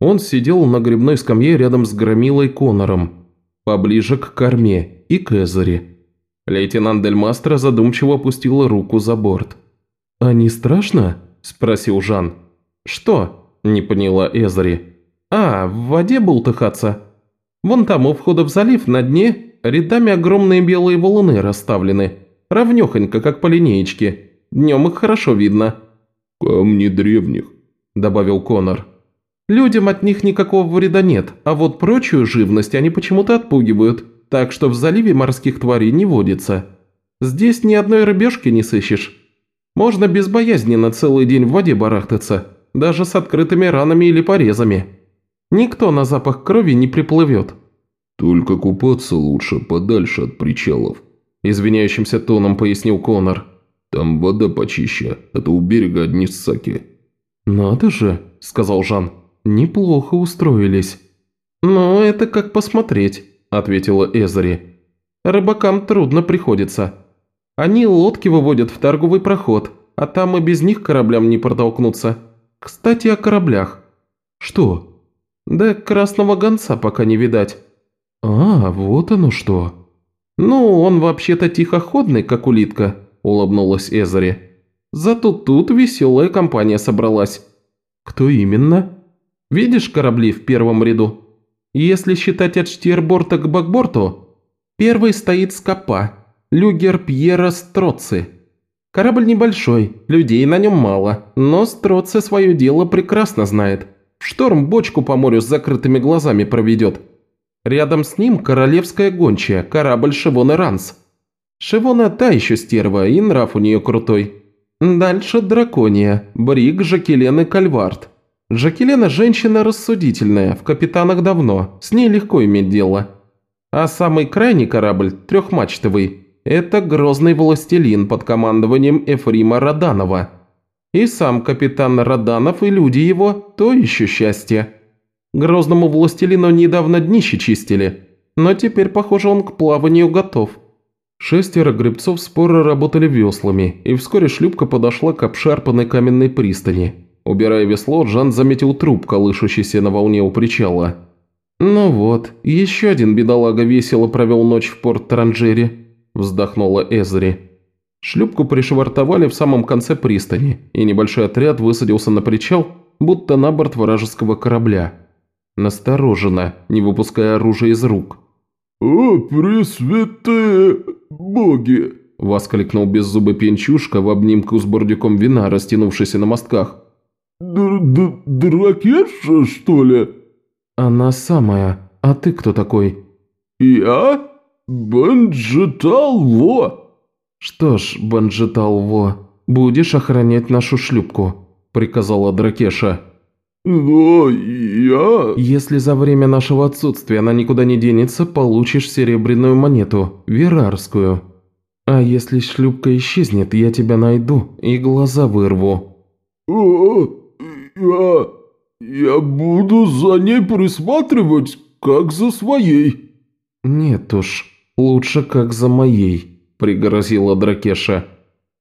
Он сидел на грибной скамье рядом с Громилой Конором, поближе к корме и к Эзере. Лейтенант Дель Мастро задумчиво опустила руку за борт. «А не страшно?» – спросил Жан. «Что?» – не поняла Эзри. «А, в воде бултыхаться? Вон там у входа в залив на дне рядами огромные белые валуны расставлены, равнёхонько, как по линеечке. Днем их хорошо видно». «Камни древних», – добавил Конор. «Людям от них никакого вреда нет, а вот прочую живность они почему-то отпугивают, так что в заливе морских тварей не водится. Здесь ни одной рыбешки не сыщешь. Можно безбоязненно целый день в воде барахтаться» даже с открытыми ранами или порезами. Никто на запах крови не приплывет». «Только купаться лучше подальше от причалов», – извиняющимся тоном пояснил Конор. «Там вода почище, а то у берега одни ссаки». «Надо же», – сказал Жан, – «неплохо устроились». «Ну, это как посмотреть», – ответила Эзери. «Рыбакам трудно приходится. Они лодки выводят в торговый проход, а там и без них кораблям не протолкнуться». «Кстати, о кораблях». «Что?» «Да красного гонца пока не видать». «А, вот оно что». «Ну, он вообще-то тихоходный, как улитка», – улыбнулась Эзери. «Зато тут веселая компания собралась». «Кто именно?» «Видишь корабли в первом ряду? Если считать от штирборта к бакборту, первый стоит Скопа, люгер Пьера Строци, Корабль небольшой, людей на нем мало, но Строце свое дело прекрасно знает. Шторм бочку по морю с закрытыми глазами проведет. Рядом с ним королевская гончая, корабль Шивона Ранс. Шивона та еще стерва, и нрав у нее крутой. Дальше дракония, Брик, Жакелен и Кальвард. Жакелена женщина рассудительная, в капитанах давно, с ней легко иметь дело. А самый крайний корабль, трехмачтовый, это грозный властелин под командованием Эфрима Раданова. И сам капитан Раданов и люди его – то еще счастье. Грозному властелину недавно днище чистили, но теперь, похоже, он к плаванию готов. Шестеро гребцов споро работали веслами, и вскоре шлюпка подошла к обшарпанной каменной пристани. Убирая весло, Жан заметил труп, колышущийся на волне у причала. Ну вот, еще один бедолага весело провел ночь в порт Транжире. – вздохнула Эзри. Шлюпку пришвартовали в самом конце пристани, и небольшой отряд высадился на причал будто на борт вражеского корабля. Настороженно, не выпуская оружия из рук. «О, пресвятые боги!» – воскликнул беззубый пенчушка в обнимку с бордюком вина, растянувшийся на мостках. Д -д «Дракеша, что ли?» «Она самая. А ты кто такой?» «Я? Банджеталво!» «Что ж, Банджеталво, будешь охранять нашу шлюпку», – приказала Дракеша. «Но я...» «Если за время нашего отсутствия она никуда не денется, получишь серебряную монету, верарскую. А если шлюпка исчезнет, я тебя найду и глаза вырву». «О, я... я буду за ней присматривать, как за своей». «Нет уж, лучше как за моей», – пригрозила Дракеша.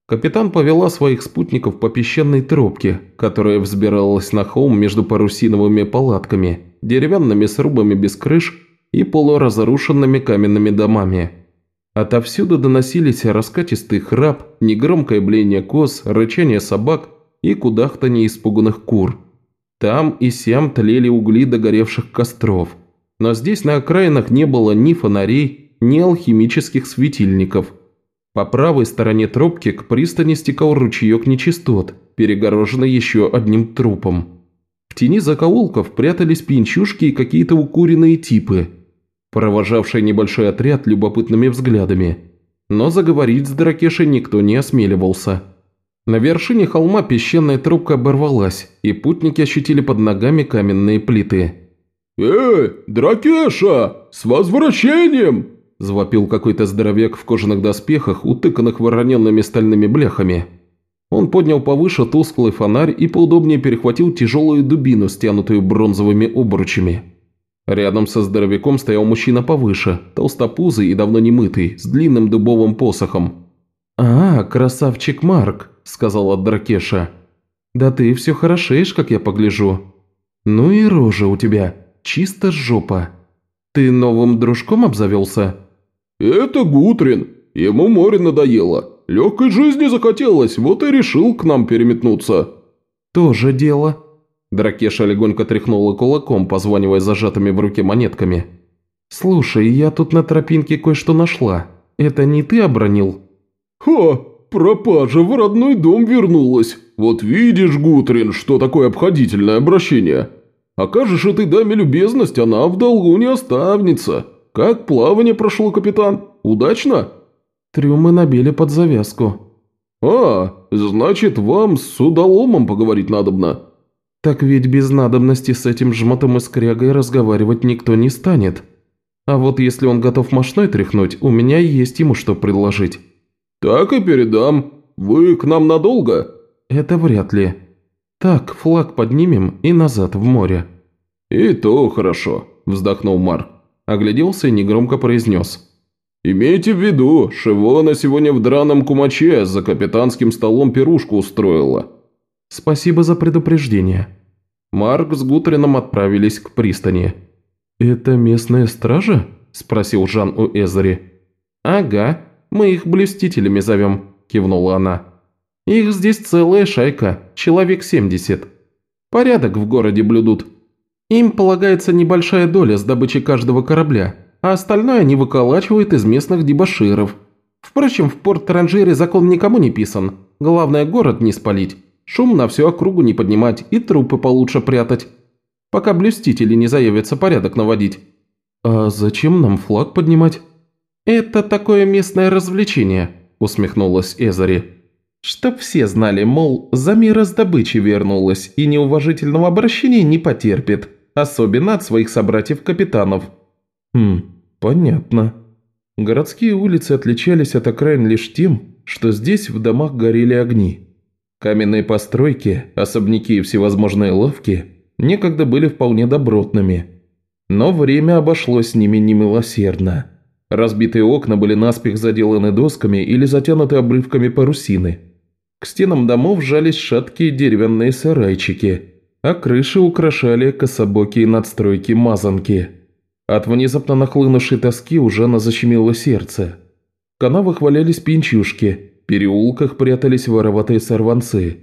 Капитан повела своих спутников по песчаной тропке, которая взбиралась на холм между парусиновыми палатками, деревянными срубами без крыш и полуразрушенными каменными домами. Отовсюду доносились раскатистый храп, негромкое блеяние коз, рычание собак и кудахтанье испуганных кур. Там и сям тлели угли догоревших костров, но здесь на окраинах не было ни фонарей, ни алхимических светильников – по правой стороне тропки к пристани стекал ручеек нечистот, перегороженный еще одним трупом. В тени закоулков прятались пинчушки и какие-то укуренные типы, провожавшие небольшой отряд любопытными взглядами. Но заговорить с Дракешей никто не осмеливался. На вершине холма песчаная трубка оборвалась, и путники ощутили под ногами каменные плиты. «Эй, Дракеша, с возвращением!» Завопил какой-то здоровяк в кожаных доспехах, утыканных вороненными стальными бляхами. Он поднял повыше тусклый фонарь и поудобнее перехватил тяжелую дубину, стянутую бронзовыми обручами. Рядом со здоровяком стоял мужчина повыше, толстопузый и давно не мытый, с длинным дубовым посохом. «А, красавчик Марк», – сказала Дракеша. «Да ты все хорошеешь, как я погляжу. Ну и рожа у тебя, чисто жопа. Ты новым дружком обзавелся?» «Это Гутрин. Ему море надоело. Легкой жизни захотелось, вот и решил к нам переметнуться». «Тоже дело». Дракеша легонько тряхнула кулаком, позванивая зажатыми в руке монетками. «Слушай, я тут на тропинке кое-что нашла. Это не ты обронил?» «Ха, пропажа в родной дом вернулась. Вот видишь, Гутрин, что такое обходительное обращение. Окажешь и ты даме любезность, она в долгу не оставнется». Как плавание прошло, капитан? Удачно?» «Трюмы набили под завязку». «А, значит, вам с судоломом поговорить надобно?» «Так ведь без надобности с этим жмотом и скрягой разговаривать никто не станет. А вот если он готов мошной тряхнуть, у меня есть ему что предложить». «Так и передам. Вы к нам надолго?» «Это вряд ли. Так, флаг поднимем и назад в море». «И то хорошо», – вздохнул Марк огляделся и негромко произнес. «Имейте в виду, Шивона сегодня в драном кумаче за капитанским столом пирушку устроила». «Спасибо за предупреждение». Марк с Гутрином отправились к пристани. «Это местная стража?» – спросил Жан у Эзери. «Ага, мы их блюстителями зовем», – кивнула она. «Их здесь целая шайка, человек 70. Порядок в городе блюдут, им полагается небольшая доля с добычи каждого корабля, а остальное они выколачивают из местных дебоширов. Впрочем, в порт-транжире закон никому не писан. Главное, город не спалить, шум на всю округу не поднимать и трупы получше прятать. Пока блюстители не заявятся порядок наводить. «А зачем нам флаг поднимать?» «Это такое местное развлечение», – усмехнулась Эзари. «Чтоб все знали, мол, за мира с добычей вернулась и неуважительного обращения не потерпит» особенно от своих собратьев-капитанов». «Хм, понятно. Городские улицы отличались от окраин лишь тем, что здесь в домах горели огни. Каменные постройки, особняки и всевозможные лавки некогда были вполне добротными. Но время обошлось с ними немилосердно. Разбитые окна были наспех заделаны досками или затянуты обрывками парусины. К стенам домов жались шаткие деревянные сарайчики – а крыши украшали кособокие надстройки мазанки. От внезапно нахлынувшей тоски у Жана защемило сердце. В канавах валялись пьянчужки, в переулках прятались вороватые сорванцы.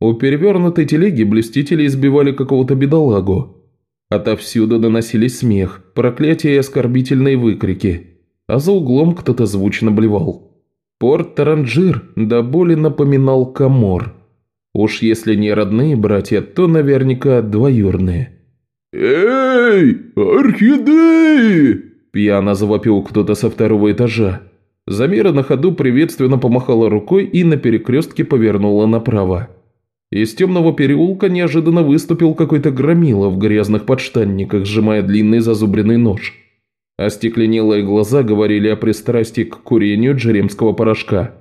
У перевернутой телеги блюстители избивали какого-то бедолагу. Отовсюду доносились смех, проклятия и оскорбительные выкрики, а за углом кто-то звучно блевал. Порт Таранжир до боли напоминал Каморр. Уж если не родные братья, то наверняка двоюрные. «Эй, орхидеи!» – пьяно завопил кто-то со второго этажа. Замира на ходу приветственно помахала рукой и на перекрестке повернула направо. Из темного переулка неожиданно выступил какой-то громила в грязных подштанниках, сжимая длинный зазубренный нож. Остекленелые глаза говорили о пристрастии к курению джеремского порошка.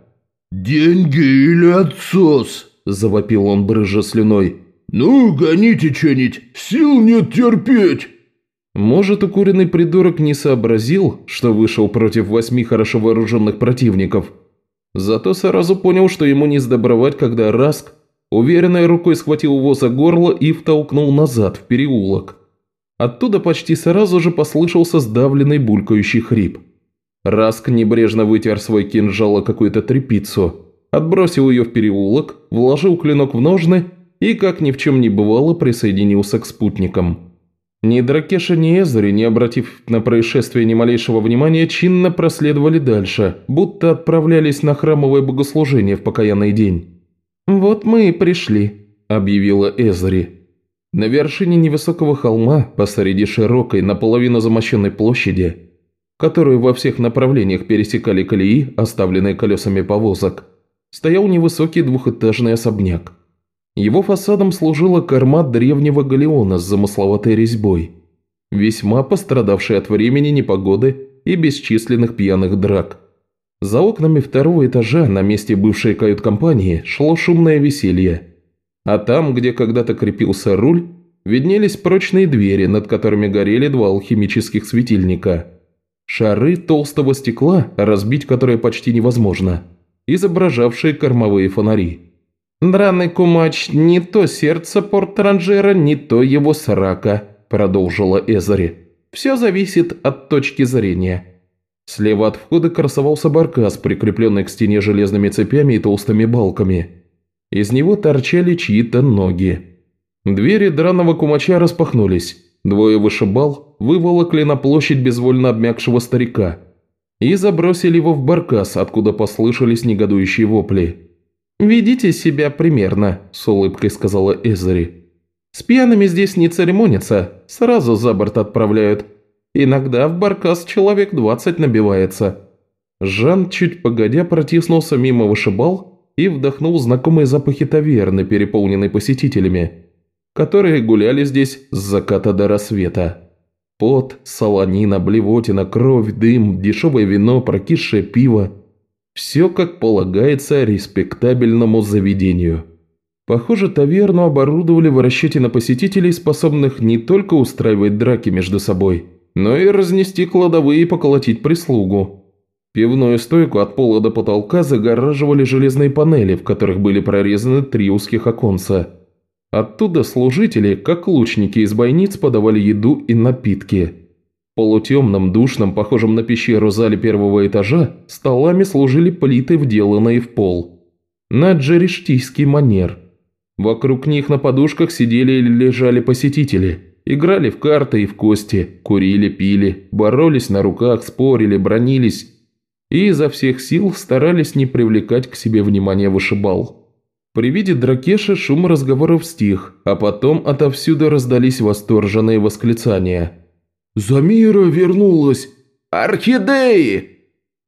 «Деньги или отсос?» – завопил он, брыжа слюной. «Ну, гоните что-нибудь, сил нет терпеть!» Может, укуренный придурок не сообразил, что вышел против восьми хорошо вооруженных противников. Зато сразу понял, что ему не сдобровать, когда Раск Уверенной рукой схватил его за горло и втолкнул назад, в переулок. Оттуда почти сразу же послышался сдавленный булькающий хрип. Раск небрежно вытер свой кинжал о какую-то тряпицу, отбросил ее в переулок, вложил клинок в ножны и, как ни в чем не бывало, присоединился к спутникам. Ни Дракеша, ни Эзери, не обратив на происшествие ни малейшего внимания, чинно проследовали дальше, будто отправлялись на храмовое богослужение в покаянный день. «Вот мы и пришли», – объявила Эзри. На вершине невысокого холма, посреди широкой, наполовину замощенной площади, которую во всех направлениях пересекали колеи, оставленные колесами повозок, стоял невысокий двухэтажный особняк. Его фасадом служила корма древнего галеона с замысловатой резьбой, весьма пострадавшей от времени непогоды и бесчисленных пьяных драк. За окнами второго этажа на месте бывшей кают-компании шло шумное веселье. А там, где когда-то крепился руль, виднелись прочные двери, над которыми горели два алхимических светильника. Шары толстого стекла, разбить которые почти невозможно, изображавшие кормовые фонари. «Драный кумач, не то сердце порт-ранжера, не то его срака», – продолжила Эзари. «Все зависит от точки зрения». Слева от входа красовался баркас, прикрепленный к стене железными цепями и толстыми балками. Из него торчали чьи-то ноги. Двери драного кумача распахнулись. Двое вышибал выволокли на площадь безвольно обмякшего старика и забросили его в баркас, откуда послышались негодующие вопли. «Ведите себя примерно», – с улыбкой сказала Эзери. «С пьяными здесь не церемонятся, сразу за борт отправляют. Иногда в баркас человек двадцать набивается». Жан чуть погодя протиснулся мимо вышибал и вдохнул знакомые запахи таверны, переполненной посетителями, которые гуляли здесь с заката до рассвета. Пот, солонина, блевотина, кровь, дым, дешевое вино, прокисшее пиво. Все как полагается респектабельному заведению. Похоже, таверну оборудовали в расчете на посетителей, способных не только устраивать драки между собой – но и разнести кладовые и поколотить прислугу. Пивную стойку от пола до потолка загораживали железные панели, в которых были прорезаны три узких оконца. Оттуда служители, как лучники из бойниц, подавали еду и напитки. В полутемном, душном, похожем на пещеру зале первого этажа, столами служили плиты, вделанные в пол. На джериштийский манер. Вокруг них на подушках сидели или лежали посетители – Играли в карты и в кости, курили, пили, боролись на руках, спорили, бронились и изо всех сил старались не привлекать к себе внимания вышибал. При виде Дракеша шум разговоров стих, а потом отовсюду раздались восторженные восклицания. «Замира вернулась! Орхидеи!»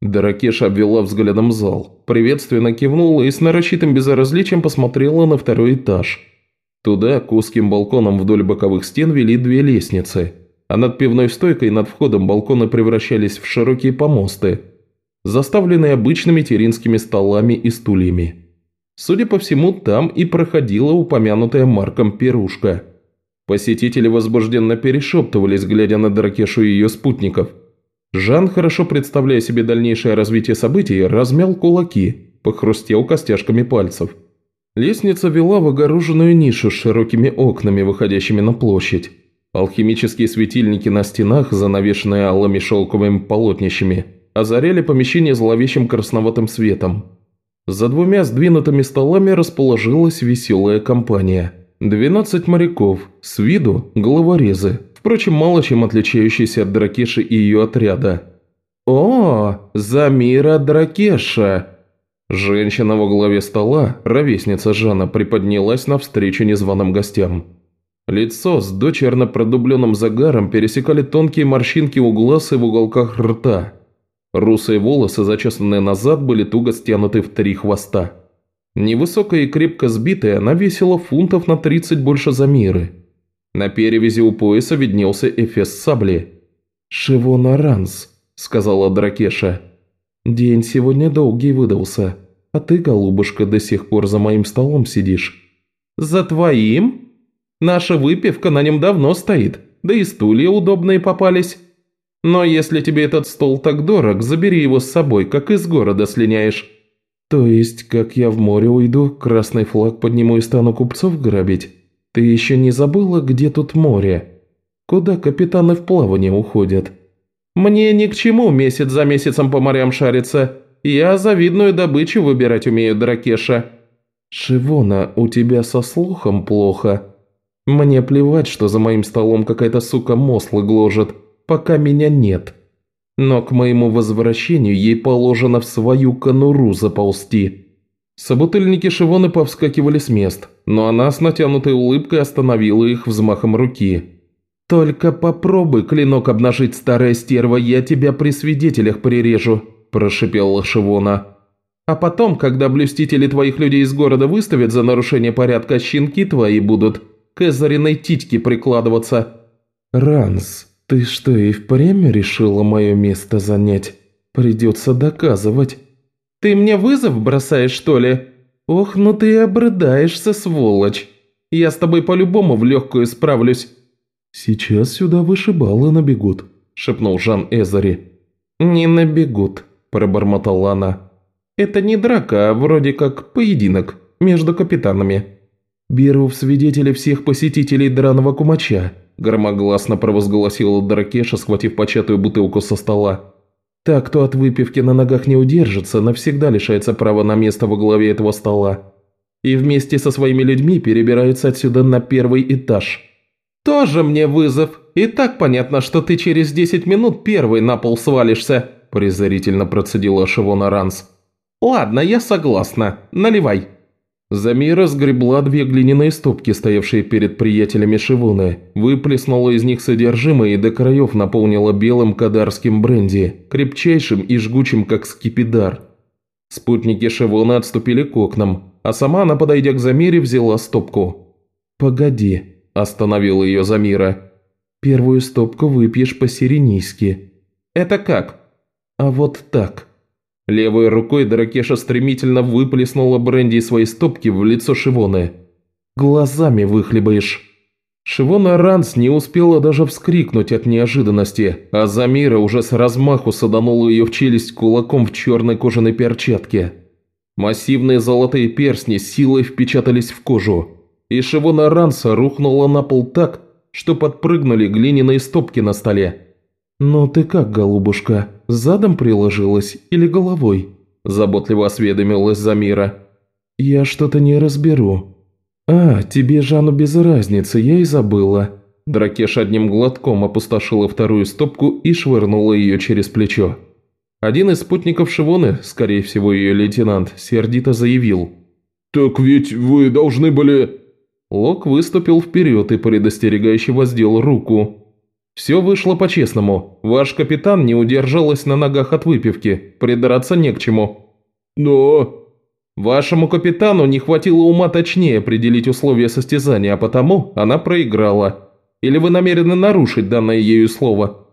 Дракеш обвела взглядом зал, приветственно кивнула и с нарочитым безразличием посмотрела на второй этаж – Туда, к узким балконам вдоль боковых стен, вели две лестницы, а над пивной стойкой над входом балконы превращались в широкие помосты, заставленные обычными теринскими столами и стульями. Судя по всему, там и проходила упомянутая Марком пирушка. Посетители возбужденно перешептывались, глядя на Дракешу и ее спутников. Жан, хорошо представляя себе дальнейшее развитие событий, размял кулаки, похрустел костяшками пальцев – Лестница вела в огороженную нишу с широкими окнами, выходящими на площадь. Алхимические светильники на стенах, занавешенные алыми шелковыми полотнищами, озаряли помещение зловещим красноватым светом. За двумя сдвинутыми столами расположилась веселая компания. Двенадцать моряков, с виду головорезы, впрочем, мало чем отличающиеся от Дракеши и ее отряда. «О, Замира Дракеша!» Женщина во главе стола, ровесница Жана, приподнялась навстречу незваным гостям. Лицо с дочерно продубленным загаром пересекали тонкие морщинки у глаз и в уголках рта. Русые волосы, зачесанные назад, были туго стянуты в три хвоста. Невысокая и крепко сбитая, она весила фунтов на 30 больше Замиры. На перевязи у пояса виднелся эфес сабли. «Шивона Ранс», – сказала Дракеша. «День сегодня долгий выдался, а ты, голубушка, до сих пор за моим столом сидишь». «За твоим? Наша выпивка на нем давно стоит, да и стулья удобные попались. Но если тебе этот стол так дорог, забери его с собой, как из города слиняешь». «То есть, как я в море уйду, красный флаг подниму и стану купцов грабить? Ты еще не забыла, где тут море? Куда капитаны в плавание уходят?» «Мне ни к чему месяц за месяцем по морям шариться. Я завидную добычу выбирать умею, Дракеша». «Шивона, у тебя со слухом плохо. Мне плевать, что за моим столом какая-то сука мослы гложет, пока меня нет. Но к моему возвращению ей положено в свою конуру заползти». Собутыльники Шивоны повскакивали с мест, но она с натянутой улыбкой остановила их взмахом руки. «Только попробуй клинок обнажить, старая стерва, я тебя при свидетелях прирежу», – прошипела Шивона. «А потом, когда блюстители твоих людей из города выставят за нарушение порядка, щенки твои будут к Эзариной титьке прикладываться». «Ранс, ты что, и впрямь решила мое место занять? Придется доказывать». «Ты мне вызов бросаешь, что ли? Ох, ну ты и обрыдаешься, сволочь. Я с тобой по-любому в легкую справлюсь». «Сейчас сюда вышибалы набегут», – шепнул Жан Эзари. «Не набегут», – пробормотала она. «Это не драка, а вроде как поединок между капитанами». «Беру в свидетели всех посетителей драного кумача», – громогласно провозгласила Дракеша, схватив початую бутылку со стола. «Так, кто от выпивки на ногах не удержится, навсегда лишается права на место во главе этого стола. И вместе со своими людьми перебирается отсюда на первый этаж». «Тоже мне вызов. И так понятно, что ты через 10 минут первый на пол свалишься», – презрительно процедила Шивона Ранс. «Ладно, я согласна. Наливай». Замира сгребла две глиняные стопки, стоявшие перед приятелями Шивоны, выплеснула из них содержимое и до краев наполнила белым кадарским бренди, крепчайшим и жгучим, как скипидар. Спутники Шивона отступили к окнам, а сама она, подойдя к Замире, взяла стопку. «Погоди», – остановил ее Замира. «Первую стопку выпьешь по-сиренийски». «Это как?» «А вот так». Левой рукой Дракеша стремительно выплеснула бренди из своей стопки в лицо Шивоны. «Глазами выхлебаешь». Шивона Ранс не успела даже вскрикнуть от неожиданности, а Замира уже с размаху саданула ее в челюсть кулаком в черной кожаной перчатке. Массивные золотые перстни силой впечатались в кожу и Шивона Ранса рухнула на пол так, что подпрыгнули глиняные стопки на столе. «Ну ты как, голубушка, задом приложилась или головой?» – заботливо осведомилась Замира. «Я что-то не разберу». «А, тебе, Жанну, без разницы, я и забыла». Дракеш одним глотком опустошила вторую стопку и швырнула ее через плечо. Один из спутников Шивоны, скорее всего ее лейтенант, сердито заявил. «Так ведь вы должны были...» Лок выступил вперед и предостерегающе воздел руку. «Все вышло по-честному. Ваш капитан не удержалась на ногах от выпивки. Придраться не к чему». «Но...» «Вашему капитану не хватило ума точнее определить условия состязания, а потому она проиграла. Или вы намерены нарушить данное ею слово?»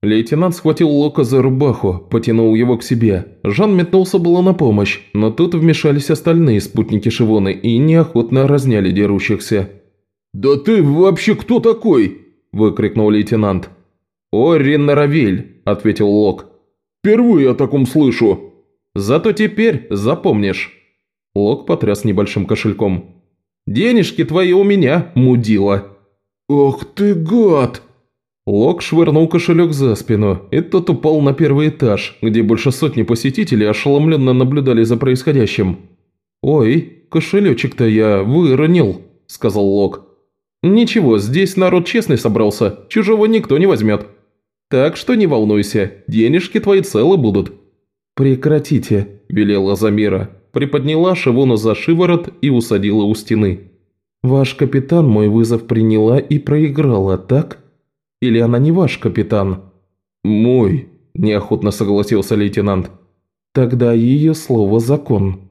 Лейтенант схватил Лока за рубаху, потянул его к себе. Жан метнулся было на помощь, но тут вмешались остальные спутники Шивоны и неохотно разняли дерущихся. «Да ты вообще кто такой?» – выкрикнул лейтенант. «Орин Наравель», – ответил Лок. «Впервые о таком слышу». «Зато теперь запомнишь». Лок потряс небольшим кошельком. «Денежки твои у меня, мудила». «Ох ты гад!» Лок швырнул кошелек за спину, и тот упал на первый этаж, где больше сотни посетителей ошеломленно наблюдали за происходящим. «Ой, кошелечек-то я выронил», – сказал Лок. «Ничего, здесь народ честный собрался, чужого никто не возьмет. Так что не волнуйся, денежки твои целы будут». «Прекратите», – велела Замира, приподняла Шивону за шиворот и усадила у стены. «Ваш капитан мой вызов приняла и проиграла, так?» Или она не ваш капитан?» «Мой», – неохотно согласился лейтенант. «Тогда ее слово закон».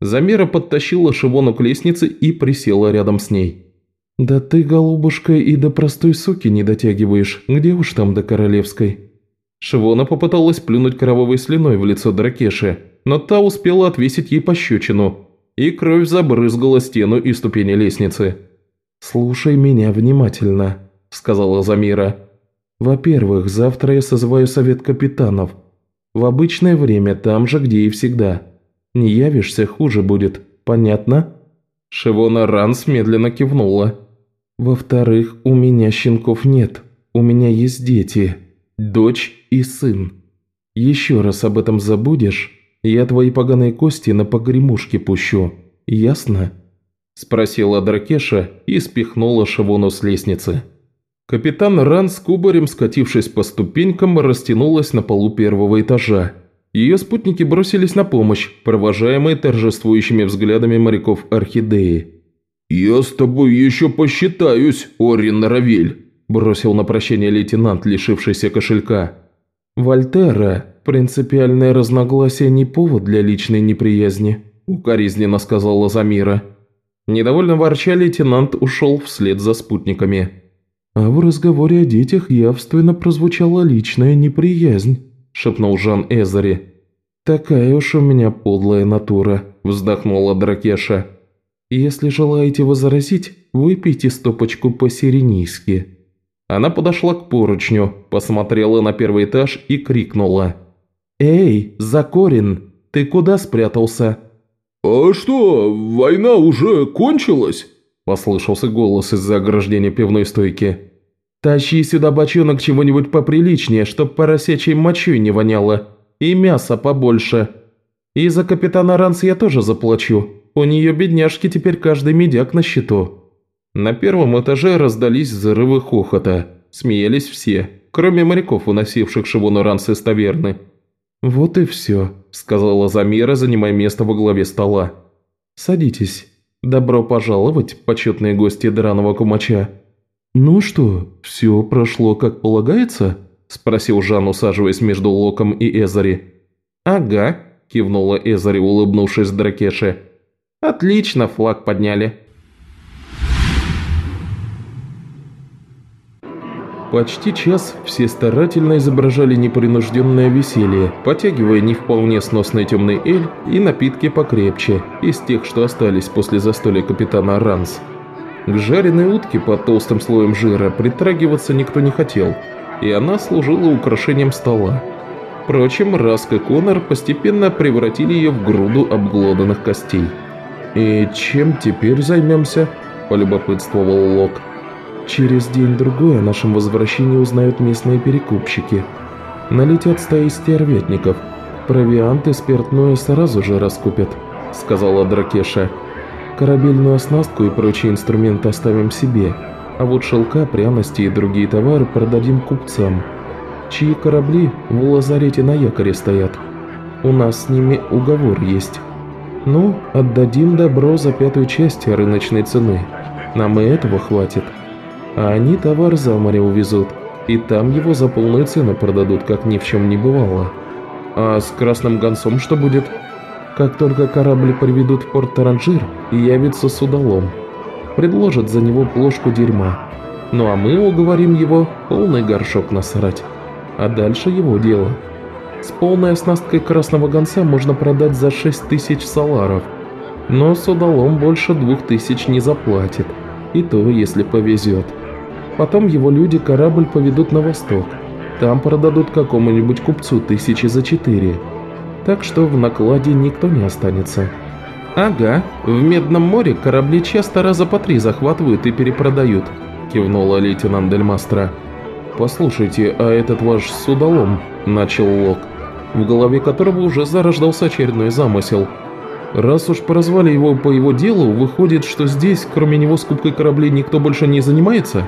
Замера подтащила Шивону к лестнице и присела рядом с ней. «Да ты, голубушка, и до простой суки не дотягиваешь. Где уж там до королевской?» Шивона попыталась плюнуть кровавой слюной в лицо Дракеши, но та успела отвесить ей пощечину, и кровь забрызгала стену и ступени лестницы. «Слушай меня внимательно», – сказала Замира. «Во-первых, завтра я созываю совет капитанов. В обычное время, там же, где и всегда. Не явишься, хуже будет. Понятно?» Шивона Ранс медленно кивнула. «Во-вторых, у меня щенков нет. У меня есть дети. Дочь и сын. Еще раз об этом забудешь, я твои поганые кости на погремушки пущу. Ясно?» Спросила Дракеша и спихнула Шивону с лестницы. Капитан Ран с кубарем, скатившись по ступенькам, растянулась на полу первого этажа. Ее спутники бросились на помощь, провожаемые торжествующими взглядами моряков Орхидеи. «Я с тобой еще посчитаюсь, Орин Равель», – бросил на прощание лейтенант, лишившийся кошелька. «Вольтера, принципиальное разногласие не повод для личной неприязни», – укоризненно сказала Замира. Недовольно ворча, лейтенант ушел вслед за спутниками. «А в разговоре о детях явственно прозвучала личная неприязнь», – шепнул Жан Эзари. «Такая уж у меня подлая натура», – вздохнула Дракеша. «Если желаете возразить, выпейте стопочку по-сиренийски». Она подошла к поручню, посмотрела на первый этаж и крикнула. «Эй, Закорин, ты куда спрятался?» «А что, война уже кончилась?» – послышался голос из-за ограждения пивной стойки. «Тащи сюда бочонок чего-нибудь поприличнее, чтоб поросячей мочой не воняло, и мяса побольше. И за капитана Ранс я тоже заплачу, у нее, бедняжки, теперь каждый медяк на счету». На первом этаже раздались взрывы хохота, смеялись все, кроме моряков, уносивших Шивону Ранс из таверны. «Вот и все», – сказала Замира, занимая место во главе стола. «Садитесь. Добро пожаловать, почетные гости Драного Кумача». «Ну что, все прошло как полагается?» – спросил Жан, усаживаясь между Локом и Эзари. «Ага», – кивнула Эзари, улыбнувшись Дракеше. «Отлично, флаг подняли». Почти час все старательно изображали непринужденное веселье, потягивая не вполне сносный темный эль и напитки покрепче, из тех, что остались после застолья капитана Ранс. К жареной утке под толстым слоем жира притрагиваться никто не хотел, и она служила украшением стола. Впрочем, Раск и Конор постепенно превратили ее в груду обглоданных костей. «И чем теперь займемся?» – полюбопытствовал Лок. «Через день-другой о нашем возвращении узнают местные перекупщики. Налетят стаи стервятников. Провиант и спиртное сразу же раскупят», – сказала Дракеша. Корабельную оснастку и прочие инструменты оставим себе, а вот шелка, пряности и другие товары продадим купцам, чьи корабли в лазарете на якоре стоят. У нас с ними уговор есть. Ну, отдадим добро за пятую часть рыночной цены. Нам и этого хватит. А они товар за море увезут, и там его за полную цену продадут, как ни в чем не бывало. А с красным гонцом что будет?» Как только корабль приведут в порт Таранжир, явится судолом. Предложат за него плошку дерьма. Ну а мы уговорим его полный горшок насрать. А дальше его дело. С полной оснасткой красного гонца можно продать за 6 тысяч саларов. Но судолом больше двух тысяч не заплатит. И то, если повезет. Потом его люди корабль поведут на восток. Там продадут какому-нибудь купцу тысячи за четыре так что в накладе никто не останется. «Ага, в Медном море корабли часто раза по три захватывают и перепродают», – кивнула лейтенант Дель «Послушайте, а этот ваш судолом?» – начал Лок, в голове которого уже зарождался очередной замысел. «Раз уж прозвали его по его делу, выходит, что здесь, кроме него, скупкой кораблей никто больше не занимается?»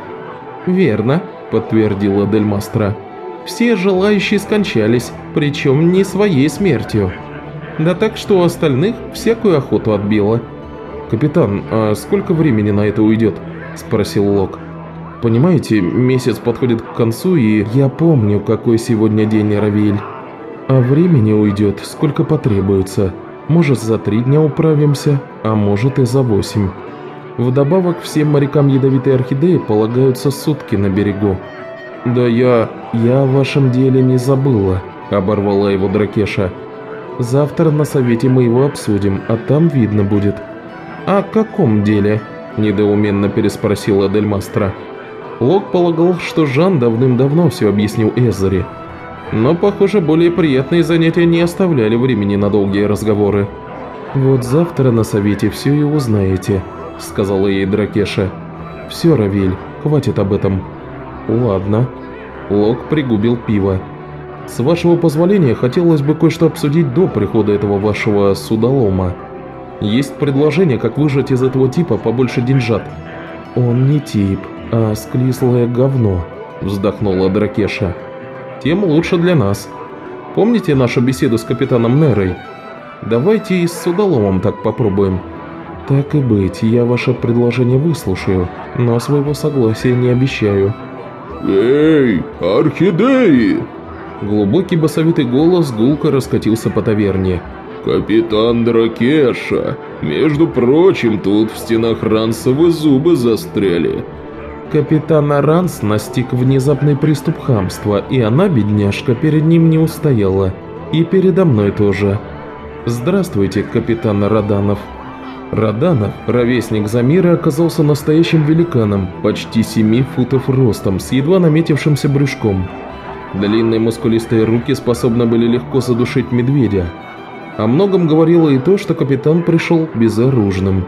«Верно», – подтвердила Дельмастра. «Все желающие скончались, причем не своей смертью. Да так, что у остальных всякую охоту отбило». «Капитан, а сколько времени на это уйдет?» – спросил Лок. Понимаете, месяц подходит к концу, и я помню, какой сегодня день, Равиль. А времени уйдет, сколько потребуется. Может, за три дня управимся, а может и за восемь. Вдобавок, всем морякам ядовитой орхидеи полагаются сутки на берегу. «Да я... я о вашем деле не забыла», – оборвала его Дракеша. «Завтра на совете мы его обсудим, а там видно будет». «О каком деле?» – недоуменно переспросила Дельмастра. Лок полагал, что Жан давным-давно все объяснил Эзери. Но, похоже, более приятные занятия не оставляли времени на долгие разговоры. «Вот завтра на совете все и узнаете», — сказала ей Дракеша. «Все, Равиль, хватит об этом». «Ладно». Лок пригубил пиво. «С вашего позволения, хотелось бы кое-что обсудить до прихода этого вашего судолома. Есть предложение, как выжать из этого типа побольше деньжат». «Он не тип», «А склизлое говно», – вздохнула Дракеша. «Тем лучше для нас. Помните нашу беседу с капитаном Нерой? Давайте и с судоломом так попробуем». «Так и быть, я ваше предложение выслушаю, но своего согласия не обещаю». «Эй, орхидеи!» Глубокий басовитый голос гулко раскатился по таверне. «Капитан Дракеша, между прочим, тут в стенах ранцевы зубы застряли. Капитана Ранс настиг внезапный приступ хамства, и она, бедняжка, перед ним не устояла. И передо мной тоже. Здравствуйте, капитан Раданов. Раданов, ровесник Замира, оказался настоящим великаном, почти 7 футов ростом, с едва наметившимся брюшком. Длинные мускулистые руки способны были легко задушить медведя. О многом говорило и то, что капитан пришел безоружным.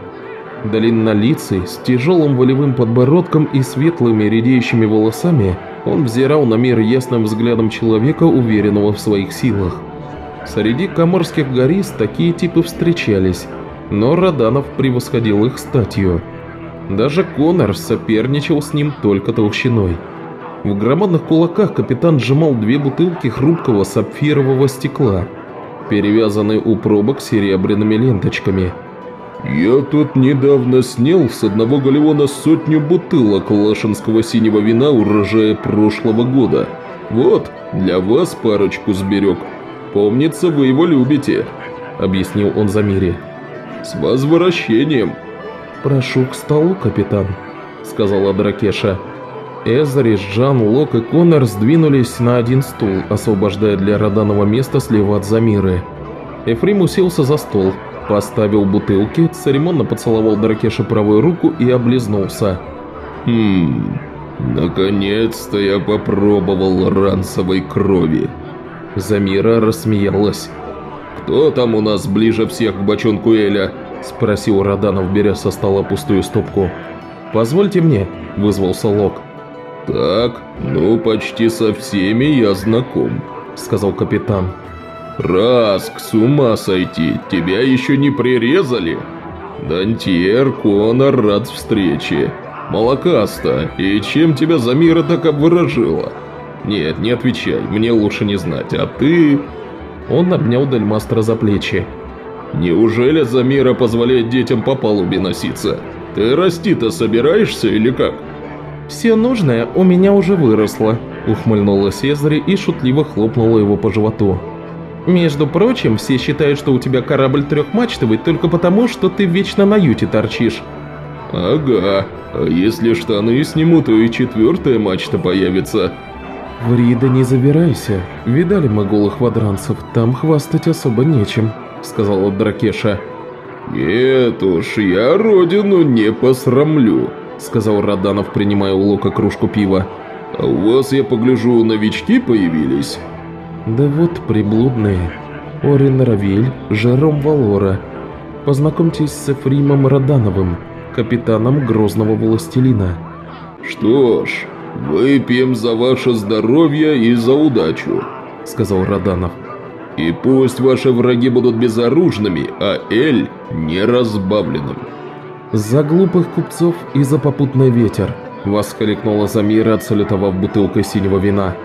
Длиннолицый, с тяжелым волевым подбородком и светлыми редеющими волосами, он взирал на мир ясным взглядом человека, уверенного в своих силах. Среди коморских горист такие типы встречались, но Роданов превосходил их статью. Даже Конор соперничал с ним только толщиной. В громадных кулаках капитан сжимал две бутылки хрупкого сапфирового стекла, перевязанные у пробок серебряными ленточками – «Я тут недавно снял с одного галеона сотню бутылок лашинского синего вина урожая прошлого года. Вот, для вас парочку сберег. Помнится, вы его любите», — объяснил он Замире. «С возвращением!» «Прошу к столу, капитан», — сказала Дракеша. Эзрис, Жан, Лок и Коннор сдвинулись на один стул, освобождая для Роданова место слева от Замиры. Эфрим уселся за стол, Поставил бутылки, церемонно поцеловал Дракеша правую руку и облизнулся. «Хм, наконец-то я попробовал ранцевой крови». Замира рассмеялась. «Кто там у нас ближе всех к бочонку Эля?» – спросил Роданов, беря со стола пустую стопку. «Позвольте мне», – вызвался Лок. «Так, ну почти со всеми я знаком», – сказал капитан. «Раск, с ума сойти, тебя еще не прирезали?» «Дантьер, Конор, рад встрече. Молокаста, и чем тебя Замира так обворожила?» «Нет, не отвечай, мне лучше не знать, а ты...» Он обнял Дельмастера за плечи. «Неужели Замира позволяет детям по палубе носиться? Ты расти-то собираешься или как?» «Все нужное у меня уже выросло», – ухмыльнулась Эзри и шутливо хлопнула его по животу. Между прочим, все считают, что у тебя корабль трехмачтовый только потому, что ты вечно на юте торчишь. Ага, а если штаны сниму, то и четвертая мачта появится. В Рида не забирайся. Видали мы голых вадранцев, там хвастать особо нечем, сказала Дракеша. Нет уж, я родину не посрамлю, сказал Раданов, принимая у Лока кружку пива. А у вас, я погляжу, новички появились? Да вот приблудные. Орин Равиль, Жером Валора. Познакомьтесь с Эфримом Родановым, капитаном Грозного Властелина. Что ж, «Выпьем за ваше здоровье и за удачу», – сказал Роданов. «И пусть ваши враги будут безоружными, а Эль – неразбавленным». «За глупых купцов и за попутный ветер», – воскликнула Замира, отсалютовав бутылкой синего вина.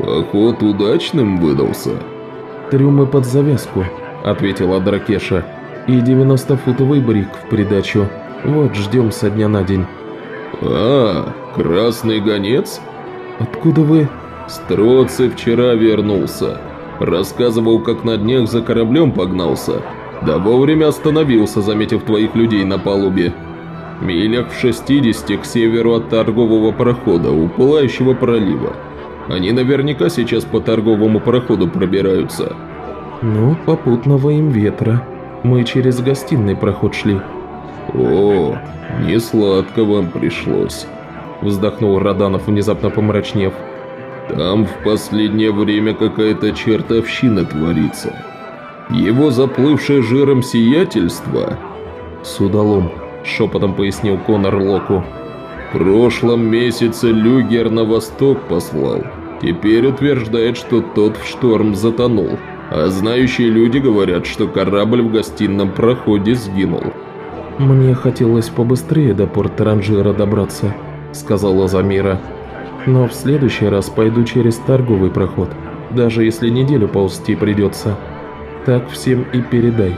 «Поход удачным выдался». «Трюмы под завязку», – ответила Дракеша. «И 90-футовый брик в придачу. Вот ждем со дня на день». «А, красный гонец?» «Откуда вы?» «Строци вчера вернулся. Рассказывал, как на днях за кораблем погнался. Да вовремя остановился, заметив твоих людей на палубе. Милях в 60 к северу от торгового прохода, у Пылающего пролива. Они наверняка сейчас по торговому проходу пробираются». «Ну, попутного им ветра. Мы через гостиный проход шли». «О, не сладко вам пришлось», – вздохнул Роданов, внезапно помрачнев. «Там в последнее время какая-то чертовщина творится. Его заплывшее жиром сиятельство...» «Судалом», – шепотом пояснил Конор Локу. «В прошлом месяце Люгер на восток послал. Теперь утверждает, что тот в шторм затонул. А знающие люди говорят, что корабль в гостином проходе сгинул». «Мне хотелось побыстрее до порта Ранжира добраться», – сказала Замира. «Но в следующий раз пойду через торговый проход, даже если неделю ползти придется. Так всем и передай».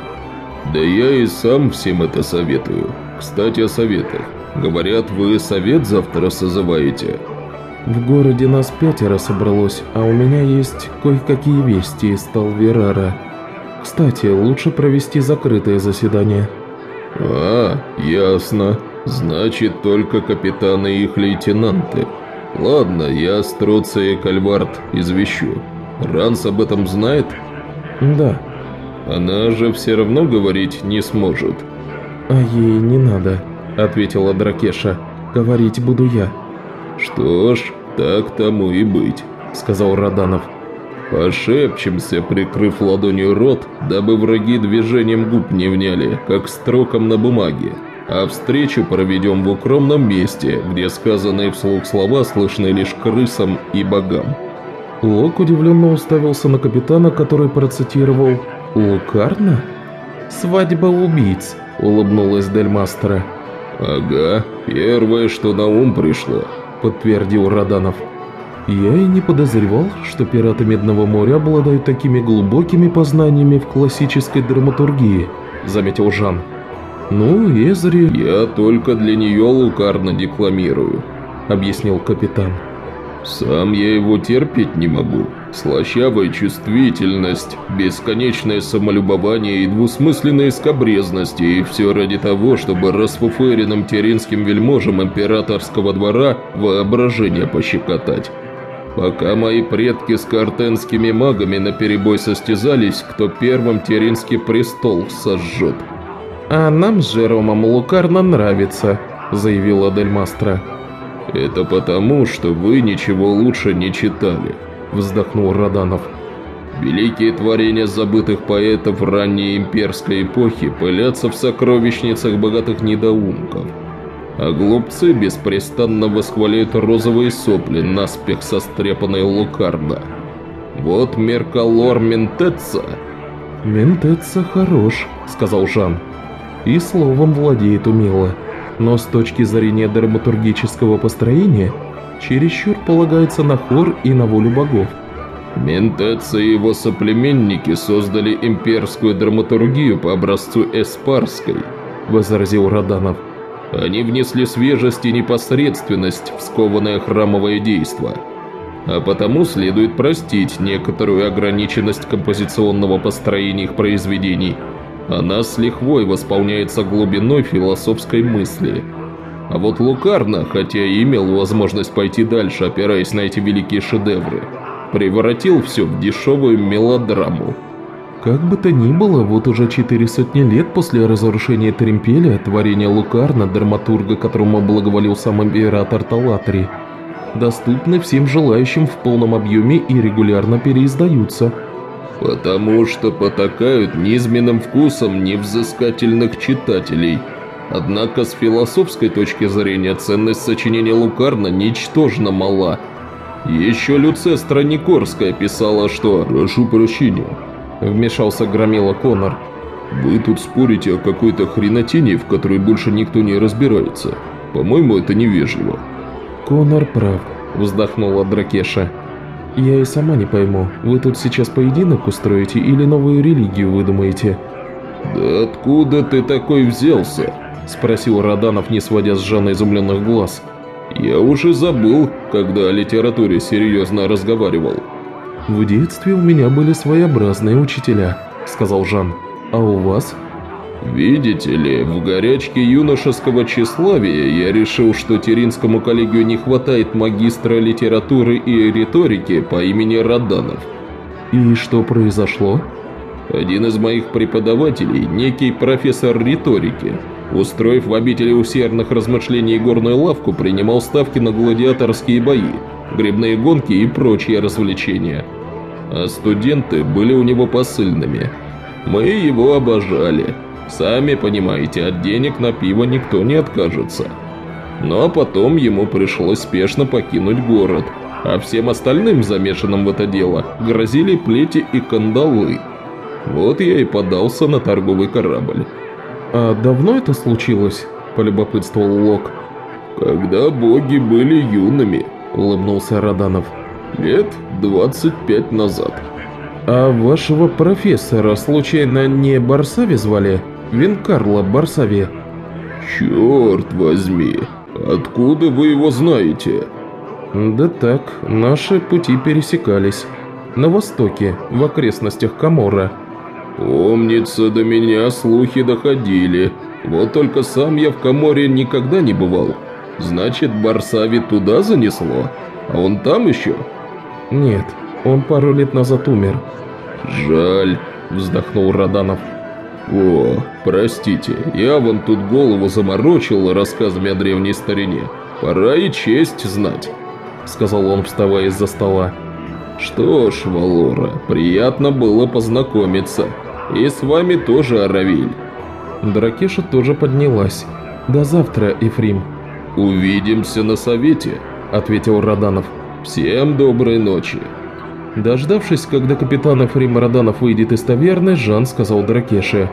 «Да я и сам всем это советую. Кстати, о советах. Говорят, вы совет завтра созываете?» «В городе нас пятеро собралось, а у меня есть кое-какие вести из Талверара. Кстати, лучше провести закрытое заседание». «А, ясно. Значит, только капитаны и их лейтенанты. Ладно, я Строция и Кальвард извещу. Ранс об этом знает?» «Да». «Она же все равно говорить не сможет». «А ей не надо», — ответила Дракеша. «Говорить буду я». «Что ж, так тому и быть», — сказал Роданов. Пошепчемся, прикрыв ладонью рот, дабы враги движением губ не вняли, как строком на бумаге. А встречу проведем в укромном месте, где сказанные вслух слова слышны лишь крысам и богам. Лок удивленно уставился на капитана, который процитировал «Лукарно?» «Свадьба убийц», — улыбнулась Дельмастера. «Ага, первое, что на ум пришло», — подтвердил Роданов. Я и не подозревал, что пираты Медного моря обладают такими глубокими познаниями в классической драматургии, заметил Жан. Ну, Эзри... Я только для нее лукарно декламирую, объяснил капитан. Сам я его терпеть не могу. Слащавая чувствительность, бесконечное самолюбование и двусмысленная скобрезность, и все ради того, чтобы расфуфыренным теринским вельможам императорского двора воображение пощекотать. Пока мои предки с картенскими магами наперебой состязались, кто первым Теринский престол сожжет. «А нам с Жеромом Лукарно нравится», – заявила Дельмастра. «Это потому, что вы ничего лучше не читали», – вздохнул Роданов. «Великие творения забытых поэтов ранней имперской эпохи пылятся в сокровищницах богатых недоумков а глупцы беспрестанно восхваляют розовые сопли, наспех сострепанной лукарда. Вот Меркалор Ментеца. «Ментеца хорош», — сказал Жан. «И словом владеет умело. Но с точки зрения драматургического построения, чересчур полагается на хор и на волю богов. Ментеца и его соплеменники создали имперскую драматургию по образцу Эспарской, возразил Роданов. Они внесли свежесть и непосредственность в скованное храмовое действо. А потому следует простить некоторую ограниченность композиционного построения их произведений. Она с лихвой восполняется глубиной философской мысли. А вот Лукарно, хотя и имел возможность пойти дальше, опираясь на эти великие шедевры, превратил все в дешевую мелодраму. Как бы то ни было, вот уже четыре сотни лет после разрушения Тремпеля, творение Лукарна, драматурга, которому благоволил сам император Талатри, доступны всем желающим в полном объеме и регулярно переиздаются. «Потому что потакают низменным вкусом невзыскательных читателей», Однако с философской точки зрения ценность сочинения Лукарна ничтожно мала. Еще Люцестра Никорская писала, что «Прошу прощения», – вмешался Громила Конор. «Вы тут спорите о какой-то хренотине, в которой больше никто не разбирается. По-моему, это невежливо». «Конор прав», – вздохнула Дракеша. «Я и сама не пойму, вы тут сейчас поединок устроите или новую религию выдумаете?» «Да откуда ты такой взялся?» – спросил Роданов, не сводя с Жанны изумленных глаз. «Я уже забыл, когда о литературе серьезно разговаривал». «В детстве у меня были своеобразные учителя», – сказал Жан. «А у вас?» «Видите ли, в горячке юношеского тщеславия я решил, что Теринскому коллегию не хватает магистра литературы и риторики по имени Роданов». «И что произошло?» Один из моих преподавателей, некий профессор риторики, устроив в обители усердных размышлений горную лавку, принимал ставки на гладиаторские бои, грибные гонки и прочие развлечения. А студенты были у него посыльными. Мы его обожали. Сами понимаете, от денег на пиво никто не откажется. А потом ему пришлось спешно покинуть город, а всем остальным, замешанным в это дело, грозили плети и кандалы. Вот я и подался на торговый корабль. «А давно это случилось?» – полюбопытствовал Лок. «Когда боги были юными», – улыбнулся Роданов. «Лет 25 назад». «А вашего профессора случайно не Барсави звали? Винкарло Барсави?» «Черт возьми, откуда вы его знаете?» «Да так, наши пути пересекались. На востоке, в окрестностях Камора». «Помнится, до меня слухи доходили. Вот только сам я в Каморе никогда не бывал. Значит, Барсави туда занесло? А он там еще?» «Нет, он пару лет назад умер». «Жаль», – вздохнул Роданов. «О, простите, я вон тут голову заморочил рассказами о древней старине. Пора и честь знать», – сказал он, вставая из-за стола. «Что ж, Валора, приятно было познакомиться. И с вами тоже, Аравиль». Дракеша тоже поднялась. «До завтра, Ефрим». «Увидимся на совете», – ответил Роданов. «Всем доброй ночи». Дождавшись, когда капитан Ефрим Роданов выйдет из таверны, Жан сказал Дракеше.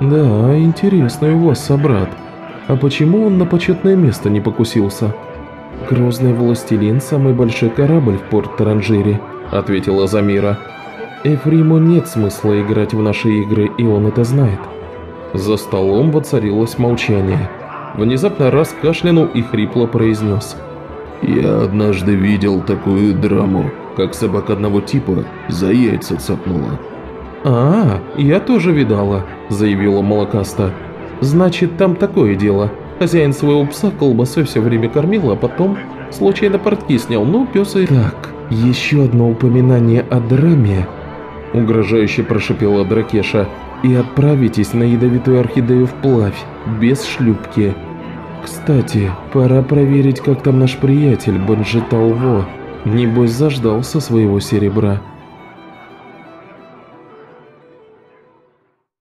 «Да, интересный у вас собрат. А почему он на почетное место не покусился?» «Грозный властелин – самый большой корабль в порт Таранжире», – ответила Замира. «Эфриму нет смысла играть в наши игры, и он это знает». За столом воцарилось молчание. Внезапно раз кашлянул и хрипло произнес. «Я однажды видел такую драму, как собака одного типа за яйца цапнула». «А, я тоже видала», – заявила Молокаста. «Значит, там такое дело. Хозяин своего пса колбасой все время кормил, а потом случайно портки снял, ну, пес и...» «Так, еще одно упоминание о драме», – угрожающе прошипела Дракеша. «И отправитесь на ядовитую орхидею вплавь, без шлюпки. Кстати, пора проверить, как там наш приятель Банжиталво. Небось, заждался своего серебра».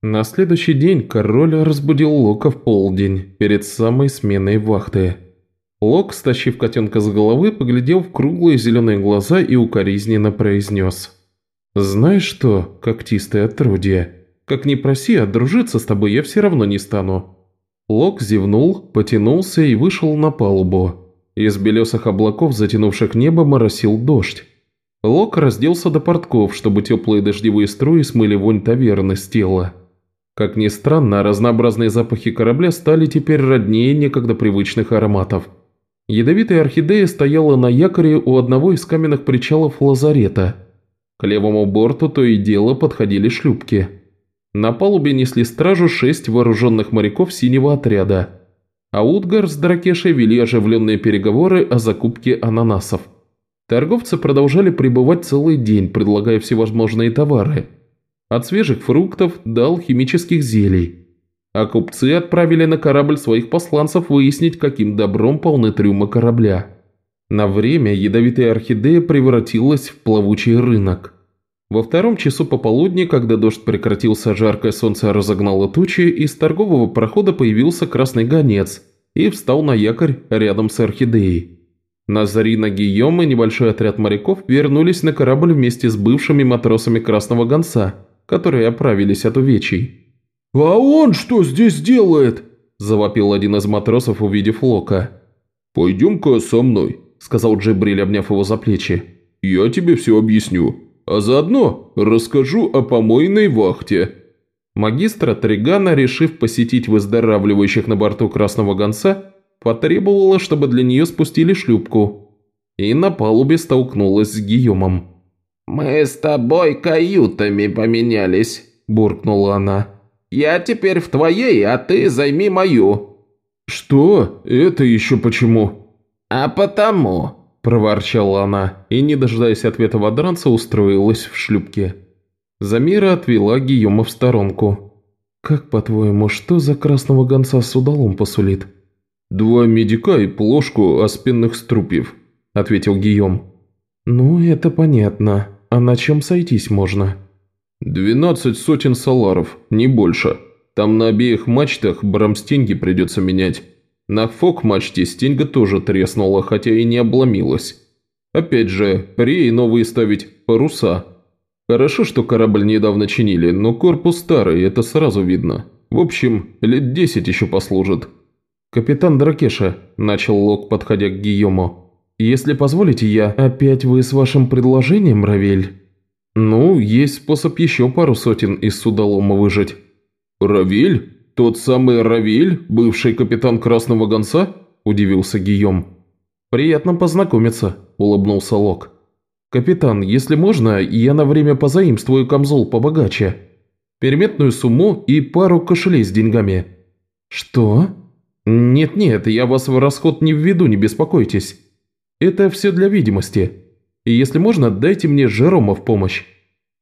На следующий день король разбудил Лока в полдень, перед самой сменой вахты. Лок, стащив котенка с головы, поглядел в круглые зеленые глаза и укоризненно произнес. «Знаешь что, когтистое отродье, как ни проси, а дружиться с тобой я все равно не стану». Лок зевнул, потянулся и вышел на палубу. Из белесых облаков, затянувших небо, моросил дождь. Лок разделся до портков, чтобы теплые дождевые струи смыли вонь таверны с тела. Как ни странно, разнообразные запахи корабля стали теперь роднее некогда привычных ароматов. Ядовитая орхидея стояла на якоре у одного из каменных причалов лазарета. К левому борту то и дело подходили шлюпки. На палубе несли стражу шесть вооруженных моряков синего отряда. А Утгар с Дракешей вели оживленные переговоры о закупке ананасов. Торговцы продолжали пребывать целый день, предлагая всевозможные товары – от свежих фруктов до алхимических зелий. А купцы отправили на корабль своих посланцев выяснить, каким добром полны трюмы корабля. На время ядовитая орхидея превратилась в плавучий рынок. Во втором часу пополудни, когда дождь прекратился, жаркое солнце разогнало тучи, из торгового прохода появился красный гонец и встал на якорь рядом с орхидеей. Назарина Гийом и небольшой отряд моряков вернулись на корабль вместе с бывшими матросами Красного Гонца, которые оправились от увечий. «А он что здесь делает?» – завопил один из матросов, увидев Лока. «Пойдем-ка со мной», – сказал Джибриль, обняв его за плечи. «Я тебе все объясню, а заодно расскажу о помойной вахте». Магистра Тригана, решив посетить выздоравливающих на борту Красного Гонца, потребовала, чтобы для нее спустили шлюпку. И на палубе столкнулась с Гийомом. «Мы с тобой каютами поменялись», – буркнула она. «Я теперь в твоей, а ты займи мою». «Что? Это еще почему?» «А потому», – проворчала она, и, не дожидаясь ответа Вадранца, устроилась в шлюпке. Замира отвела Гийома в сторонку. «Как, по-твоему, что за красного гонца с удалом посулит?» «Два медика и плошку оспенных струпьев», – ответил Гийом. «Ну, это понятно. А на чем сойтись можно?» «Двенадцать сотен саларов, не больше. Там на обеих мачтах брамстеньги придется менять. На фок-мачте стеньга тоже треснула, хотя и не обломилась. Опять же, реи новые ставить, паруса. Хорошо, что корабль недавно чинили, но корпус старый, это сразу видно. В общем, лет десять еще послужит». «Капитан Дракеша», – начал Лок, подходя к Гийому. «Если позволите, я опять вы с вашим предложением, Равель?» «Ну, есть способ еще пару сотен из судолома выжить». «Равиль? Тот самый Равиль, бывший капитан Красного Гонца?» – удивился Гийом. «Приятно познакомиться», – улыбнулся Лок. «Капитан, если можно, я на время позаимствую камзол побогаче. Переметную сумму и пару кошелей с деньгами». «Что?» «Нет-нет, я вас в расход не введу, не беспокойтесь. Это все для видимости. И если можно, дайте мне Жерома в помощь».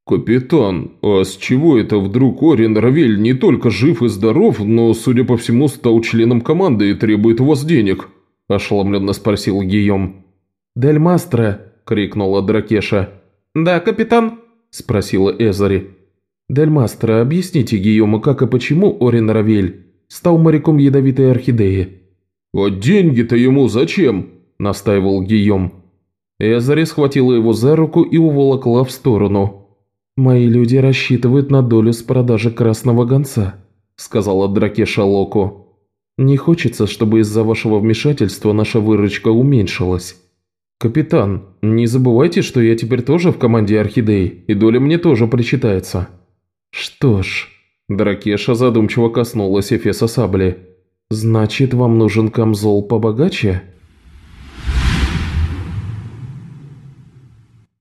«Капитан, а с чего это вдруг Орин Равель не только жив и здоров, но, судя по всему, стал членом команды и требует у вас денег?» – ошеломленно спросил Гийом. «Дель Мастро!» – крикнула Дракеша. «Да, капитан?» – спросила Эзари. «Дель Мастро, объясните Гийому, как и почему Орин Равель стал моряком ядовитой орхидеи?» «А деньги-то ему зачем?» – настаивал Гийом. Эзари схватила его за руку и уволокла в сторону. «Мои люди рассчитывают на долю с продажи красного гонца», – сказала Дракеша Локу. «Не хочется, чтобы из-за вашего вмешательства наша выручка уменьшилась». «Капитан, не забывайте, что я теперь тоже в команде Орхидей, и доля мне тоже причитается». «Что ж...» – Дракеша задумчиво коснулась Эфеса сабли. «Значит, вам нужен камзол побогаче?»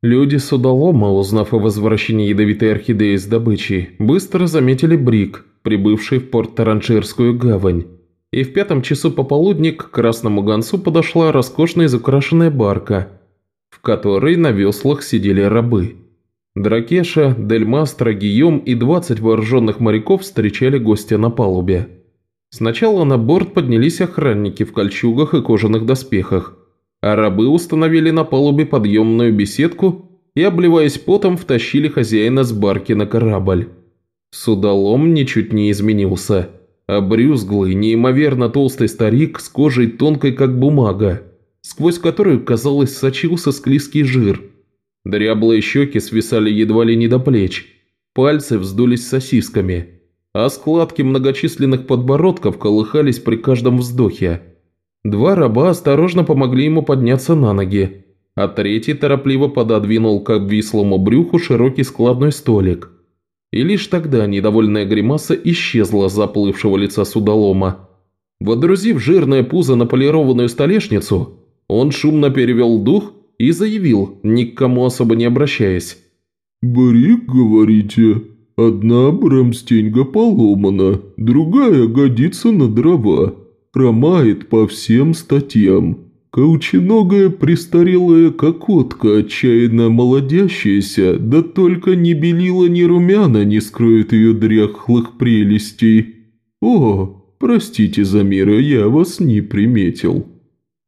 Люди Судолома, узнав о возвращении ядовитой орхидеи с добычей, быстро заметили Брик, прибывший в порт Таранчирскую гавань. И в пятом часу пополудни к Красному Гонцу подошла роскошная изукрашенная барка, в которой на веслах сидели рабы. Дракеша, Дельмастро, Гийом и 20 вооруженных моряков встречали гостя на палубе. Сначала на борт поднялись охранники в кольчугах и кожаных доспехах, а рабы установили на палубе подъемную беседку и, обливаясь потом, втащили хозяина с барки на корабль. Судолом ничуть не изменился. Обрюзглый, неимоверно толстый старик с кожей тонкой, как бумага, сквозь которую, казалось, сочился склизкий жир. Дряблые щеки свисали едва ли не до плеч, пальцы вздулись сосисками, а складки многочисленных подбородков колыхались при каждом вздохе. Два раба осторожно помогли ему подняться на ноги, а третий торопливо пододвинул к обвислому брюху широкий складной столик. И лишь тогда недовольная гримаса исчезла с заплывшего лица судолома. Водрузив жирное пузо на полированную столешницу, он шумно перевел дух и заявил, ни к кому особо не обращаясь. «Брик, говорите, одна брамстеньга поломана, другая годится на дрова» хромает по всем статьям. Колченогая престарелая кокотка, отчаянно молодящаяся, да только ни белила, ни румяна не скроют ее дряхлых прелестей. О, простите, Замира, я вас не приметил».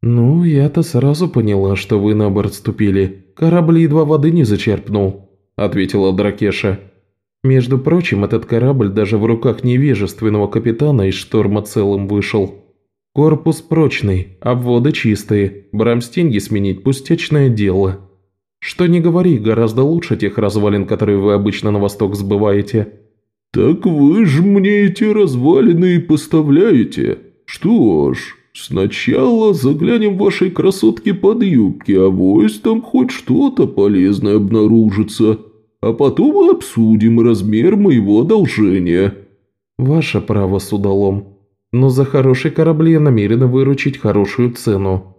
«Ну, я-то сразу поняла, что вы на борт ступили. Корабль едва воды не зачерпнул». – ответила Дракеша. «Между прочим, этот корабль даже в руках невежественного капитана из шторма целым вышел. Корпус прочный, обводы чистые, брамстинги сменить – пустячное дело. Что не говори, гораздо лучше тех развалин, которые вы обычно на восток сбываете». «Так вы же мне эти развалины и поставляете. Что ж, сначала заглянем вашей красотке под юбки, а вось там хоть что-то полезное обнаружится, а потом обсудим размер моего одолжения». «Ваше право, судолом. Но за хороший корабль я намерена выручить хорошую цену».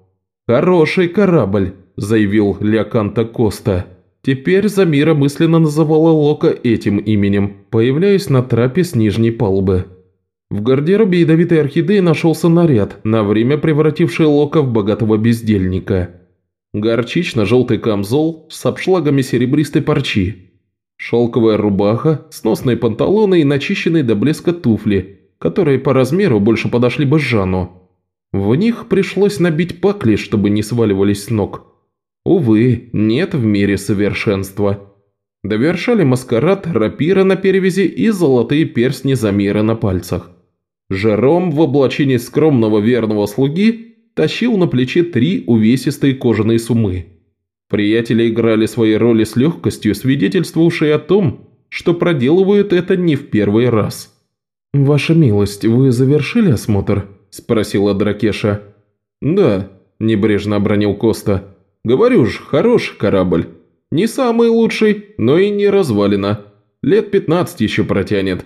«Хороший корабль», – заявил Леоканта Коста. Теперь Замира мысленно называла Лока этим именем, появляясь на трапе с нижней палубы. В гардеробе ядовитой орхидеи нашелся наряд, на время превративший Лока в богатого бездельника. Горчично-желтый камзол с обшлагами серебристой парчи. Шелковая рубаха, сносные панталоны и начищенные до блеска туфли, которые по размеру больше подошли бы Жанну. В них пришлось набить пакли, чтобы не сваливались с ног. Увы, нет в мире совершенства. Довершали маскарад, рапира на перевязи и золотые перстни Замира на пальцах. Жером в облачении скромного верного слуги тащил на плече три увесистые кожаные сумы. Приятели играли свои роли с легкостью, свидетельствовавшей о том, что проделывают это не в первый раз. «Ваша милость, вы завершили осмотр?» – спросила Дракеша. «Да», – небрежно обронил Коста. Говорю ж, хороший корабль. Не самый лучший, но и не развалина. Лет 15 еще протянет».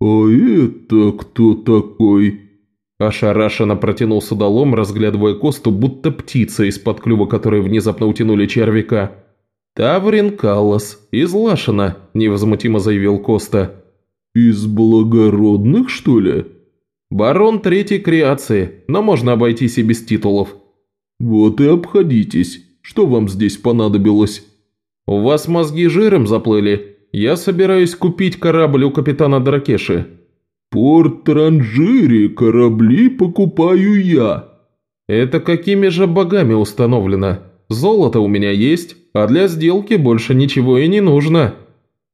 «А это кто такой?» Ошарашенно протянул судолом, разглядывая Косту, будто птица, из-под клюва которой внезапно утянули червяка. «Таврин Каллас, из Лашина», – невозмутимо заявил Коста. «Из благородных, что ли?» «Барон третьей креации, но можно обойтись и без титулов». «Вот и обходитесь. Что вам здесь понадобилось?» «У вас мозги жиром заплыли. Я собираюсь купить корабль у капитана Дракеши». «Порт Транжире корабли покупаю я». «Это какими же богами установлено? Золото у меня есть, а для сделки больше ничего и не нужно».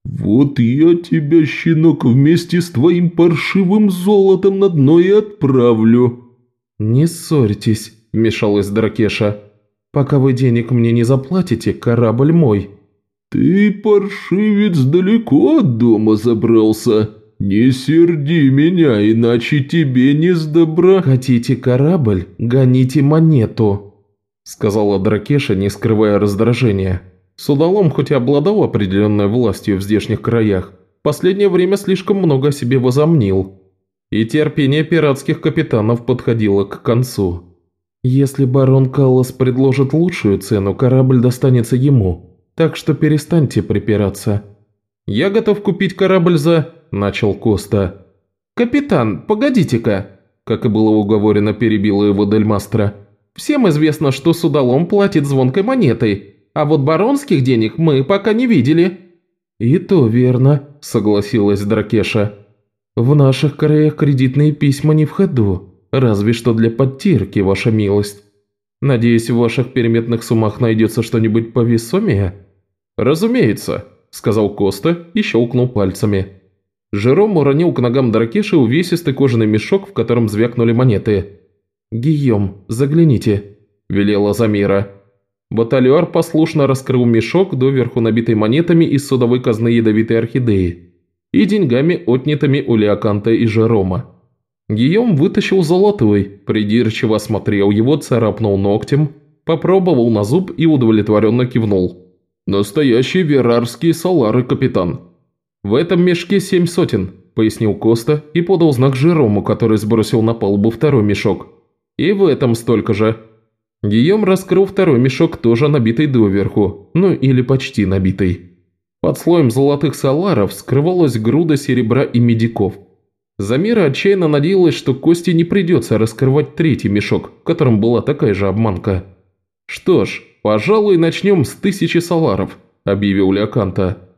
«Вот я тебя, щенок, вместе с твоим паршивым золотом на дно и отправлю». «Не ссорьтесь», – вмешалась Дракеша. Пока вы денег мне не заплатите, корабль мой». «Ты, паршивец, далеко от дома забрался. Не серди меня, иначе тебе не сдобра». «Хотите корабль? Гоните монету», – сказала Дракеша, не скрывая раздражения. Судолом хоть и обладал определенной властью в здешних краях, последнее время слишком много о себе возомнил. И терпение пиратских капитанов подходило к концу. «Если барон Каллас предложит лучшую цену, корабль достанется ему, так что перестаньте припираться». «Я готов купить корабль за...» – начал Коста. «Капитан, погодите-ка!» – как и было уговорено, перебила его Дельмастро. «Всем известно, что судолом платит звонкой монетой, а вот баронских денег мы пока не видели». «И то верно», – согласилась Дракеша. «В наших краях кредитные письма не в ходу». Разве что для подтирки, ваша милость. Надеюсь, в ваших переметных сумах найдется что-нибудь повесомее?» «Разумеется», – сказал Коста и щелкнул пальцами. Жером уронил к ногам Дракеши увесистый кожаный мешок, в котором звякнули монеты. «Гийом, загляните», – велела Замира. Батальер послушно раскрыл мешок, доверху набитый монетами из судовой казны ядовитой орхидеи и деньгами, отнятыми у Леоканта и Жерома. Гийом вытащил золотой, придирчиво осмотрел его, царапнул ногтем, попробовал на зуб и удовлетворенно кивнул. «Настоящие верарские салары, капитан». «В этом мешке семь сотен», – пояснил Коста и подал знак Жерому, который сбросил на палубу второй мешок. «И в этом столько же». Гийом раскрыл второй мешок, тоже набитый доверху, ну или почти набитый. Под слоем золотых саларов скрывалась груда серебра и медиков – Замира отчаянно надеялась, что Кости не придется раскрывать третий мешок, в котором была такая же обманка. «Что ж, пожалуй, начнем с тысячи саларов», – объявил Леоканта.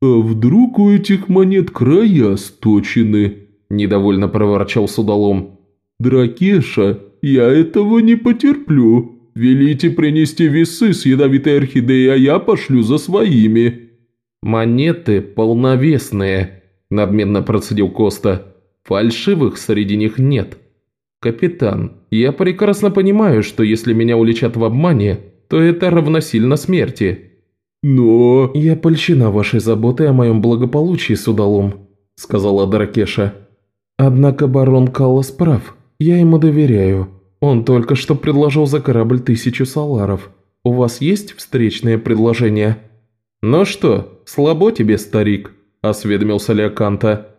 «А вдруг у этих монет края сточены?» – недовольно проворчал судолом. «Дракеша, я этого не потерплю. Велите принести весы с ядовитой орхидеей, а я пошлю за своими». «Монеты полновесные», – надменно процедил Коста. «Фальшивых среди них нет». «Капитан, я прекрасно понимаю, что если меня уличат в обмане, то это равносильно смерти». «Но...» «Я польщена вашей заботой о моем благополучии, судалом», – сказала Дракеша. «Однако барон Каллас прав. Я ему доверяю. Он только что предложил за корабль тысячу саларов. У вас есть встречное предложение?» «Ну что, слабо тебе, старик?» – осведомился Леоканта.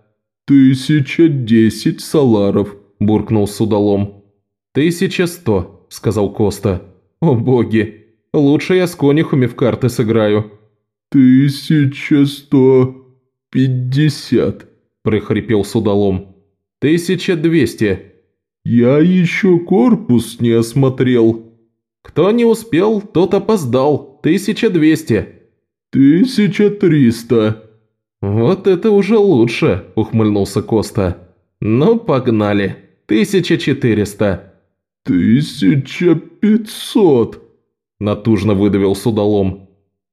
«Тысяча десять саларов», – буркнул судолом. «Тысяча сто», – сказал Коста. «О боги, лучше я с конюхами в карты сыграю». «Тысяча сто пятьдесят», – прохрипел судолом. «Тысяча двести». «Я еще корпус не осмотрел». «Кто не успел, тот опоздал. Тысяча двести». «Тысяча триста». «Вот это уже лучше», – ухмыльнулся Коста. «Ну, погнали. Тысяча четыреста». «Тысяча пятьсот», – натужно выдавил судолом.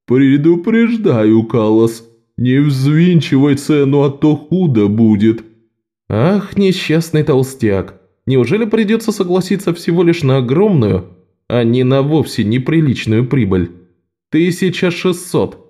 «Предупреждаю, Калос, не взвинчивай цену, а то худо будет». «Ах, несчастный толстяк, неужели придется согласиться всего лишь на огромную, а не на вовсе неприличную прибыль? Тысяча шестьсот».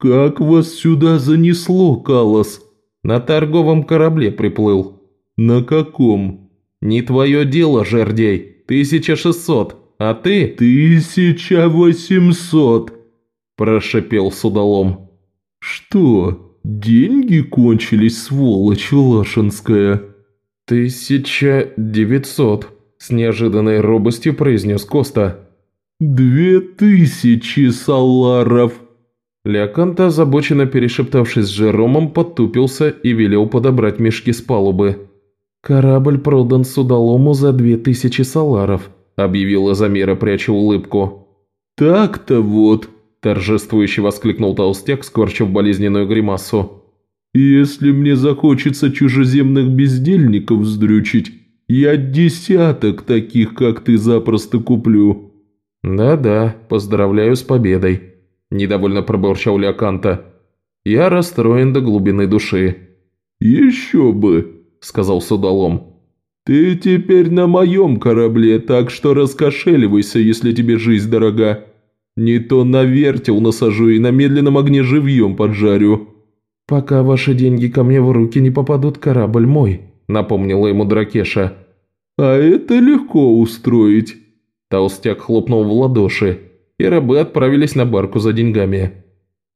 «Как вас сюда занесло, Калос?» «На торговом корабле приплыл». «На каком?» «Не твое дело, жердей. Тысяча шестьсот. А ты...» «Тысяча восемьсот», – прошипел судолом. «Что, деньги кончились, сволочь лашинская?» «Тысяча девятьсот», – с неожиданной робостью произнес Коста. «Две тысячи саларов», Леоканта, озабоченно перешептавшись с Жеромом, подтупился и велел подобрать мешки с палубы. «Корабль продан судолому за две тысячи саларов», – объявила Замира, пряча улыбку. «Так-то вот», – торжествующе воскликнул толстяк, скорчив болезненную гримасу. «Если мне захочется чужеземных бездельников вздрючить, я десяток таких, как ты, запросто куплю». «Да-да, поздравляю с победой», – недовольно пробурчал Леоканта. «Я расстроен до глубины души». «Еще бы», – сказал судолом. «Ты теперь на моем корабле, так что раскошеливайся, если тебе жизнь дорога. Не то на вертел насажу и на медленном огне живьем поджарю». «Пока ваши деньги ко мне в руки не попадут, корабль мой», – напомнила ему Дракеша. «А это легко устроить». Толстяк хлопнул в ладоши и рабы отправились на барку за деньгами.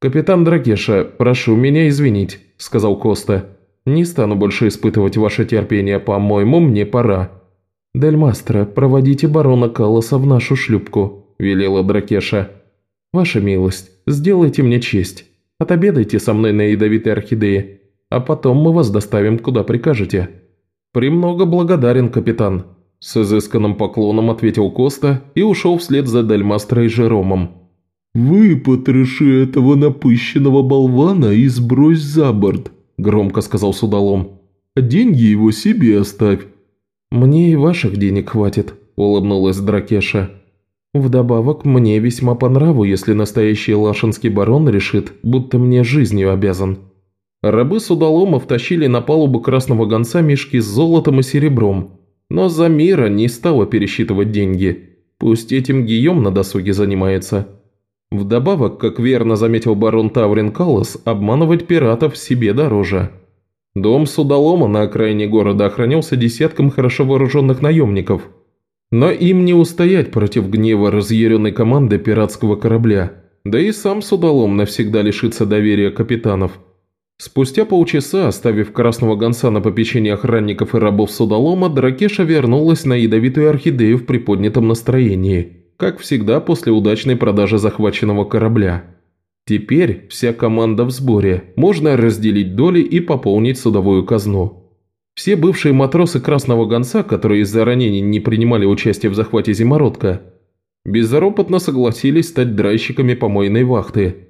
«Капитан Дракеша, прошу меня извинить», – сказал Коста. «Не стану больше испытывать ваше терпение, по-моему, мне пора». «Дель Мастро, проводите барона Калласа в нашу шлюпку», – велела Дракеша. «Ваша милость, сделайте мне честь. Отобедайте со мной на ядовитой орхидее, а потом мы вас доставим, куда прикажете». «Премного благодарен, капитан», с изысканным поклоном ответил Коста и ушел вслед за Дальмастро и Жеромом. «Выпотроши этого напыщенного болвана и сбрось за борт», – громко сказал судолом. «А деньги его себе оставь». «Мне и ваших денег хватит», – улыбнулась Дракеша. «Вдобавок, мне весьма по нраву, если настоящий лашинский барон решит, будто мне жизнью обязан». Рабы судолома втащили на палубу красного гонца мешки с золотом и серебром, но Замира не стала пересчитывать деньги. Пусть этим Гийом на досуге занимается. Вдобавок, как верно заметил барон Таврин Каллас, обманывать пиратов себе дороже. Дом судолома на окраине города охранялся десятком хорошо вооруженных наемников. Но им не устоять против гнева разъяренной команды пиратского корабля. Да и сам судолом навсегда лишится доверия капитанов – Спустя полчаса, оставив красного гонца на попечение охранников и рабов судолома, Дракеша вернулась на ядовитую орхидею в приподнятом настроении, как всегда после удачной продажи захваченного корабля. Теперь вся команда в сборе, можно разделить доли и пополнить судовую казну. Все бывшие матросы Красного Гонца, которые из-за ранений не принимали участие в захвате Зимородка, безропотно согласились стать драйщиками помойной вахты –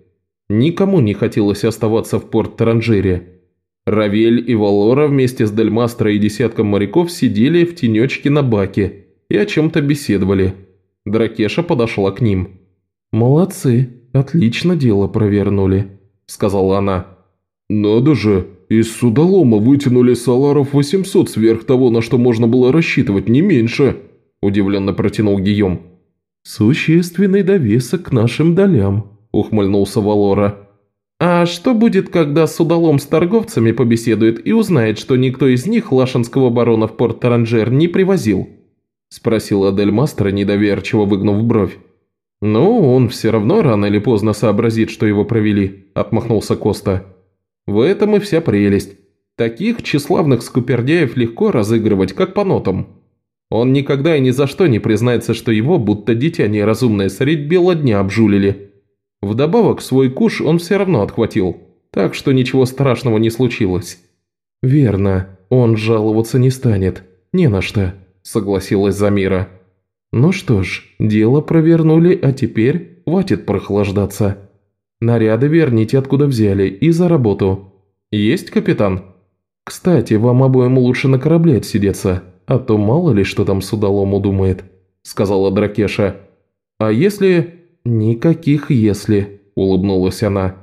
Никому не хотелось оставаться в порт Таранжире. Равель и Валора вместе с Дельмастро и десятком моряков сидели в тенечке на баке и о чем-то беседовали. Дракеша подошла к ним. «Молодцы, отлично дело провернули. – сказала она. «Надо же, из судолома вытянули саларов 800 сверх того, на что можно было рассчитывать, не меньше», – удивленно протянул Гийом. «Существенный довесок к нашим долям», – ухмыльнулся Валора. «А что будет, когда судолом с торговцами побеседует и узнает, что никто из них лашинского барона в порт Таранжер не привозил?» – спросила Дельмастера, недоверчиво выгнув бровь. «Ну, он все равно рано или поздно сообразит, что его провели», – отмахнулся Коста. «В этом и вся прелесть. Таких тщеславных скупердяев легко разыгрывать, как по нотам. Он никогда и ни за что не признается, что его, будто дитя неразумное, средь бела дня обжулили. Вдобавок, свой куш он все равно отхватил, так что ничего страшного не случилось». «Верно, он жаловаться не станет. Не на что», – согласилась Замира. «Ну что ж, дело провернули, а теперь хватит прохлаждаться. Наряды верните, откуда взяли, и за работу. Есть, капитан? Кстати, вам обоим лучше на корабле отсидеться, а то мало ли что там судолому думает», – сказала Дракеша. «А если...» «Никаких «если», – улыбнулась она.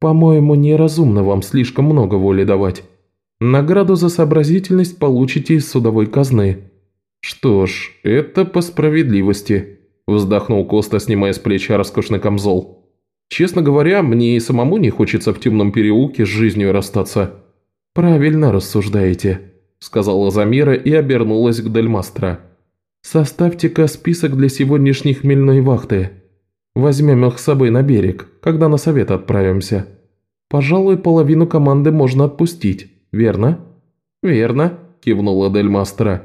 «По-моему, неразумно вам слишком много воли давать. Награду за сообразительность получите из судовой казны». «Что ж, это по справедливости», – вздохнул Коста, снимая с плеча роскошный камзол. «Честно говоря, мне и самому не хочется в темном переулке с жизнью расстаться». «Правильно рассуждаете», – сказала Замира и обернулась к Дельмастро. «Составьте-ка список для сегодняшней хмельной вахты. Возьмем их с собой на берег, когда на совет отправимся. Пожалуй, половину команды можно отпустить, верно?» «Верно», – кивнула Дельмастро.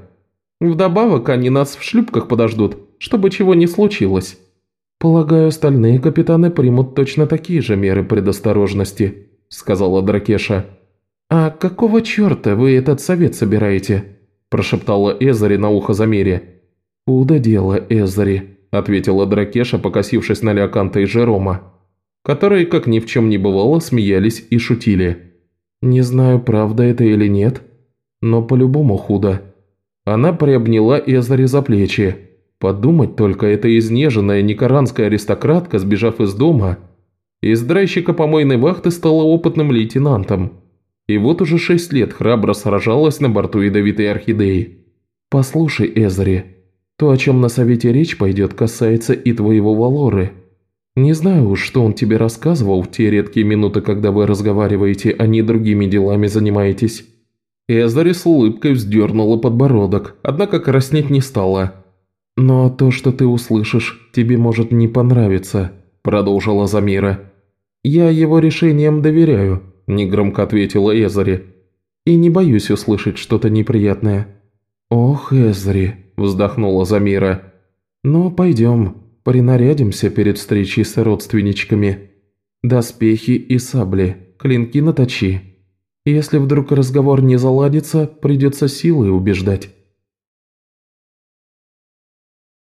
Вдобавок они нас в шлюпках подождут, чтобы чего не случилось. Полагаю, остальные капитаны примут точно такие же меры предосторожности», – сказала Дракеша. «А какого черта вы этот совет собираете?» – прошептала Эзари на ухо Замере. «Куда дело, Эзари?» – ответила Дракеша, покосившись на Леоканта и Жерома, которые, как ни в чем не бывало, смеялись и шутили. «Не знаю, правда это или нет, но по-любому худо. Она приобняла Эзари за плечи. Подумать только, эта изнеженная никаранская аристократка, сбежав из дома, из драйщика помойной вахты стала опытным лейтенантом. И вот уже шесть лет храбро сражалась на борту ядовитой орхидеи. «Послушай, Эзари, то, о чем на совете речь пойдет, касается и твоего Валоры. Не знаю уж, что он тебе рассказывал в те редкие минуты, когда вы разговариваете, а не другими делами занимаетесь. Эзари с улыбкой вздернула подбородок, однако краснеть не стала. «Но то, что ты услышишь, тебе может не понравиться», – продолжила Замира. «Я его решениям доверяю», – негромко ответила Эзари. «И не боюсь услышать что-то неприятное». «Ох, Эзари», – вздохнула Замира. «Ну, пойдем, принарядимся перед встречей с родственничками. Доспехи и сабли, клинки наточи». Если вдруг разговор не заладится, придется силой убеждать.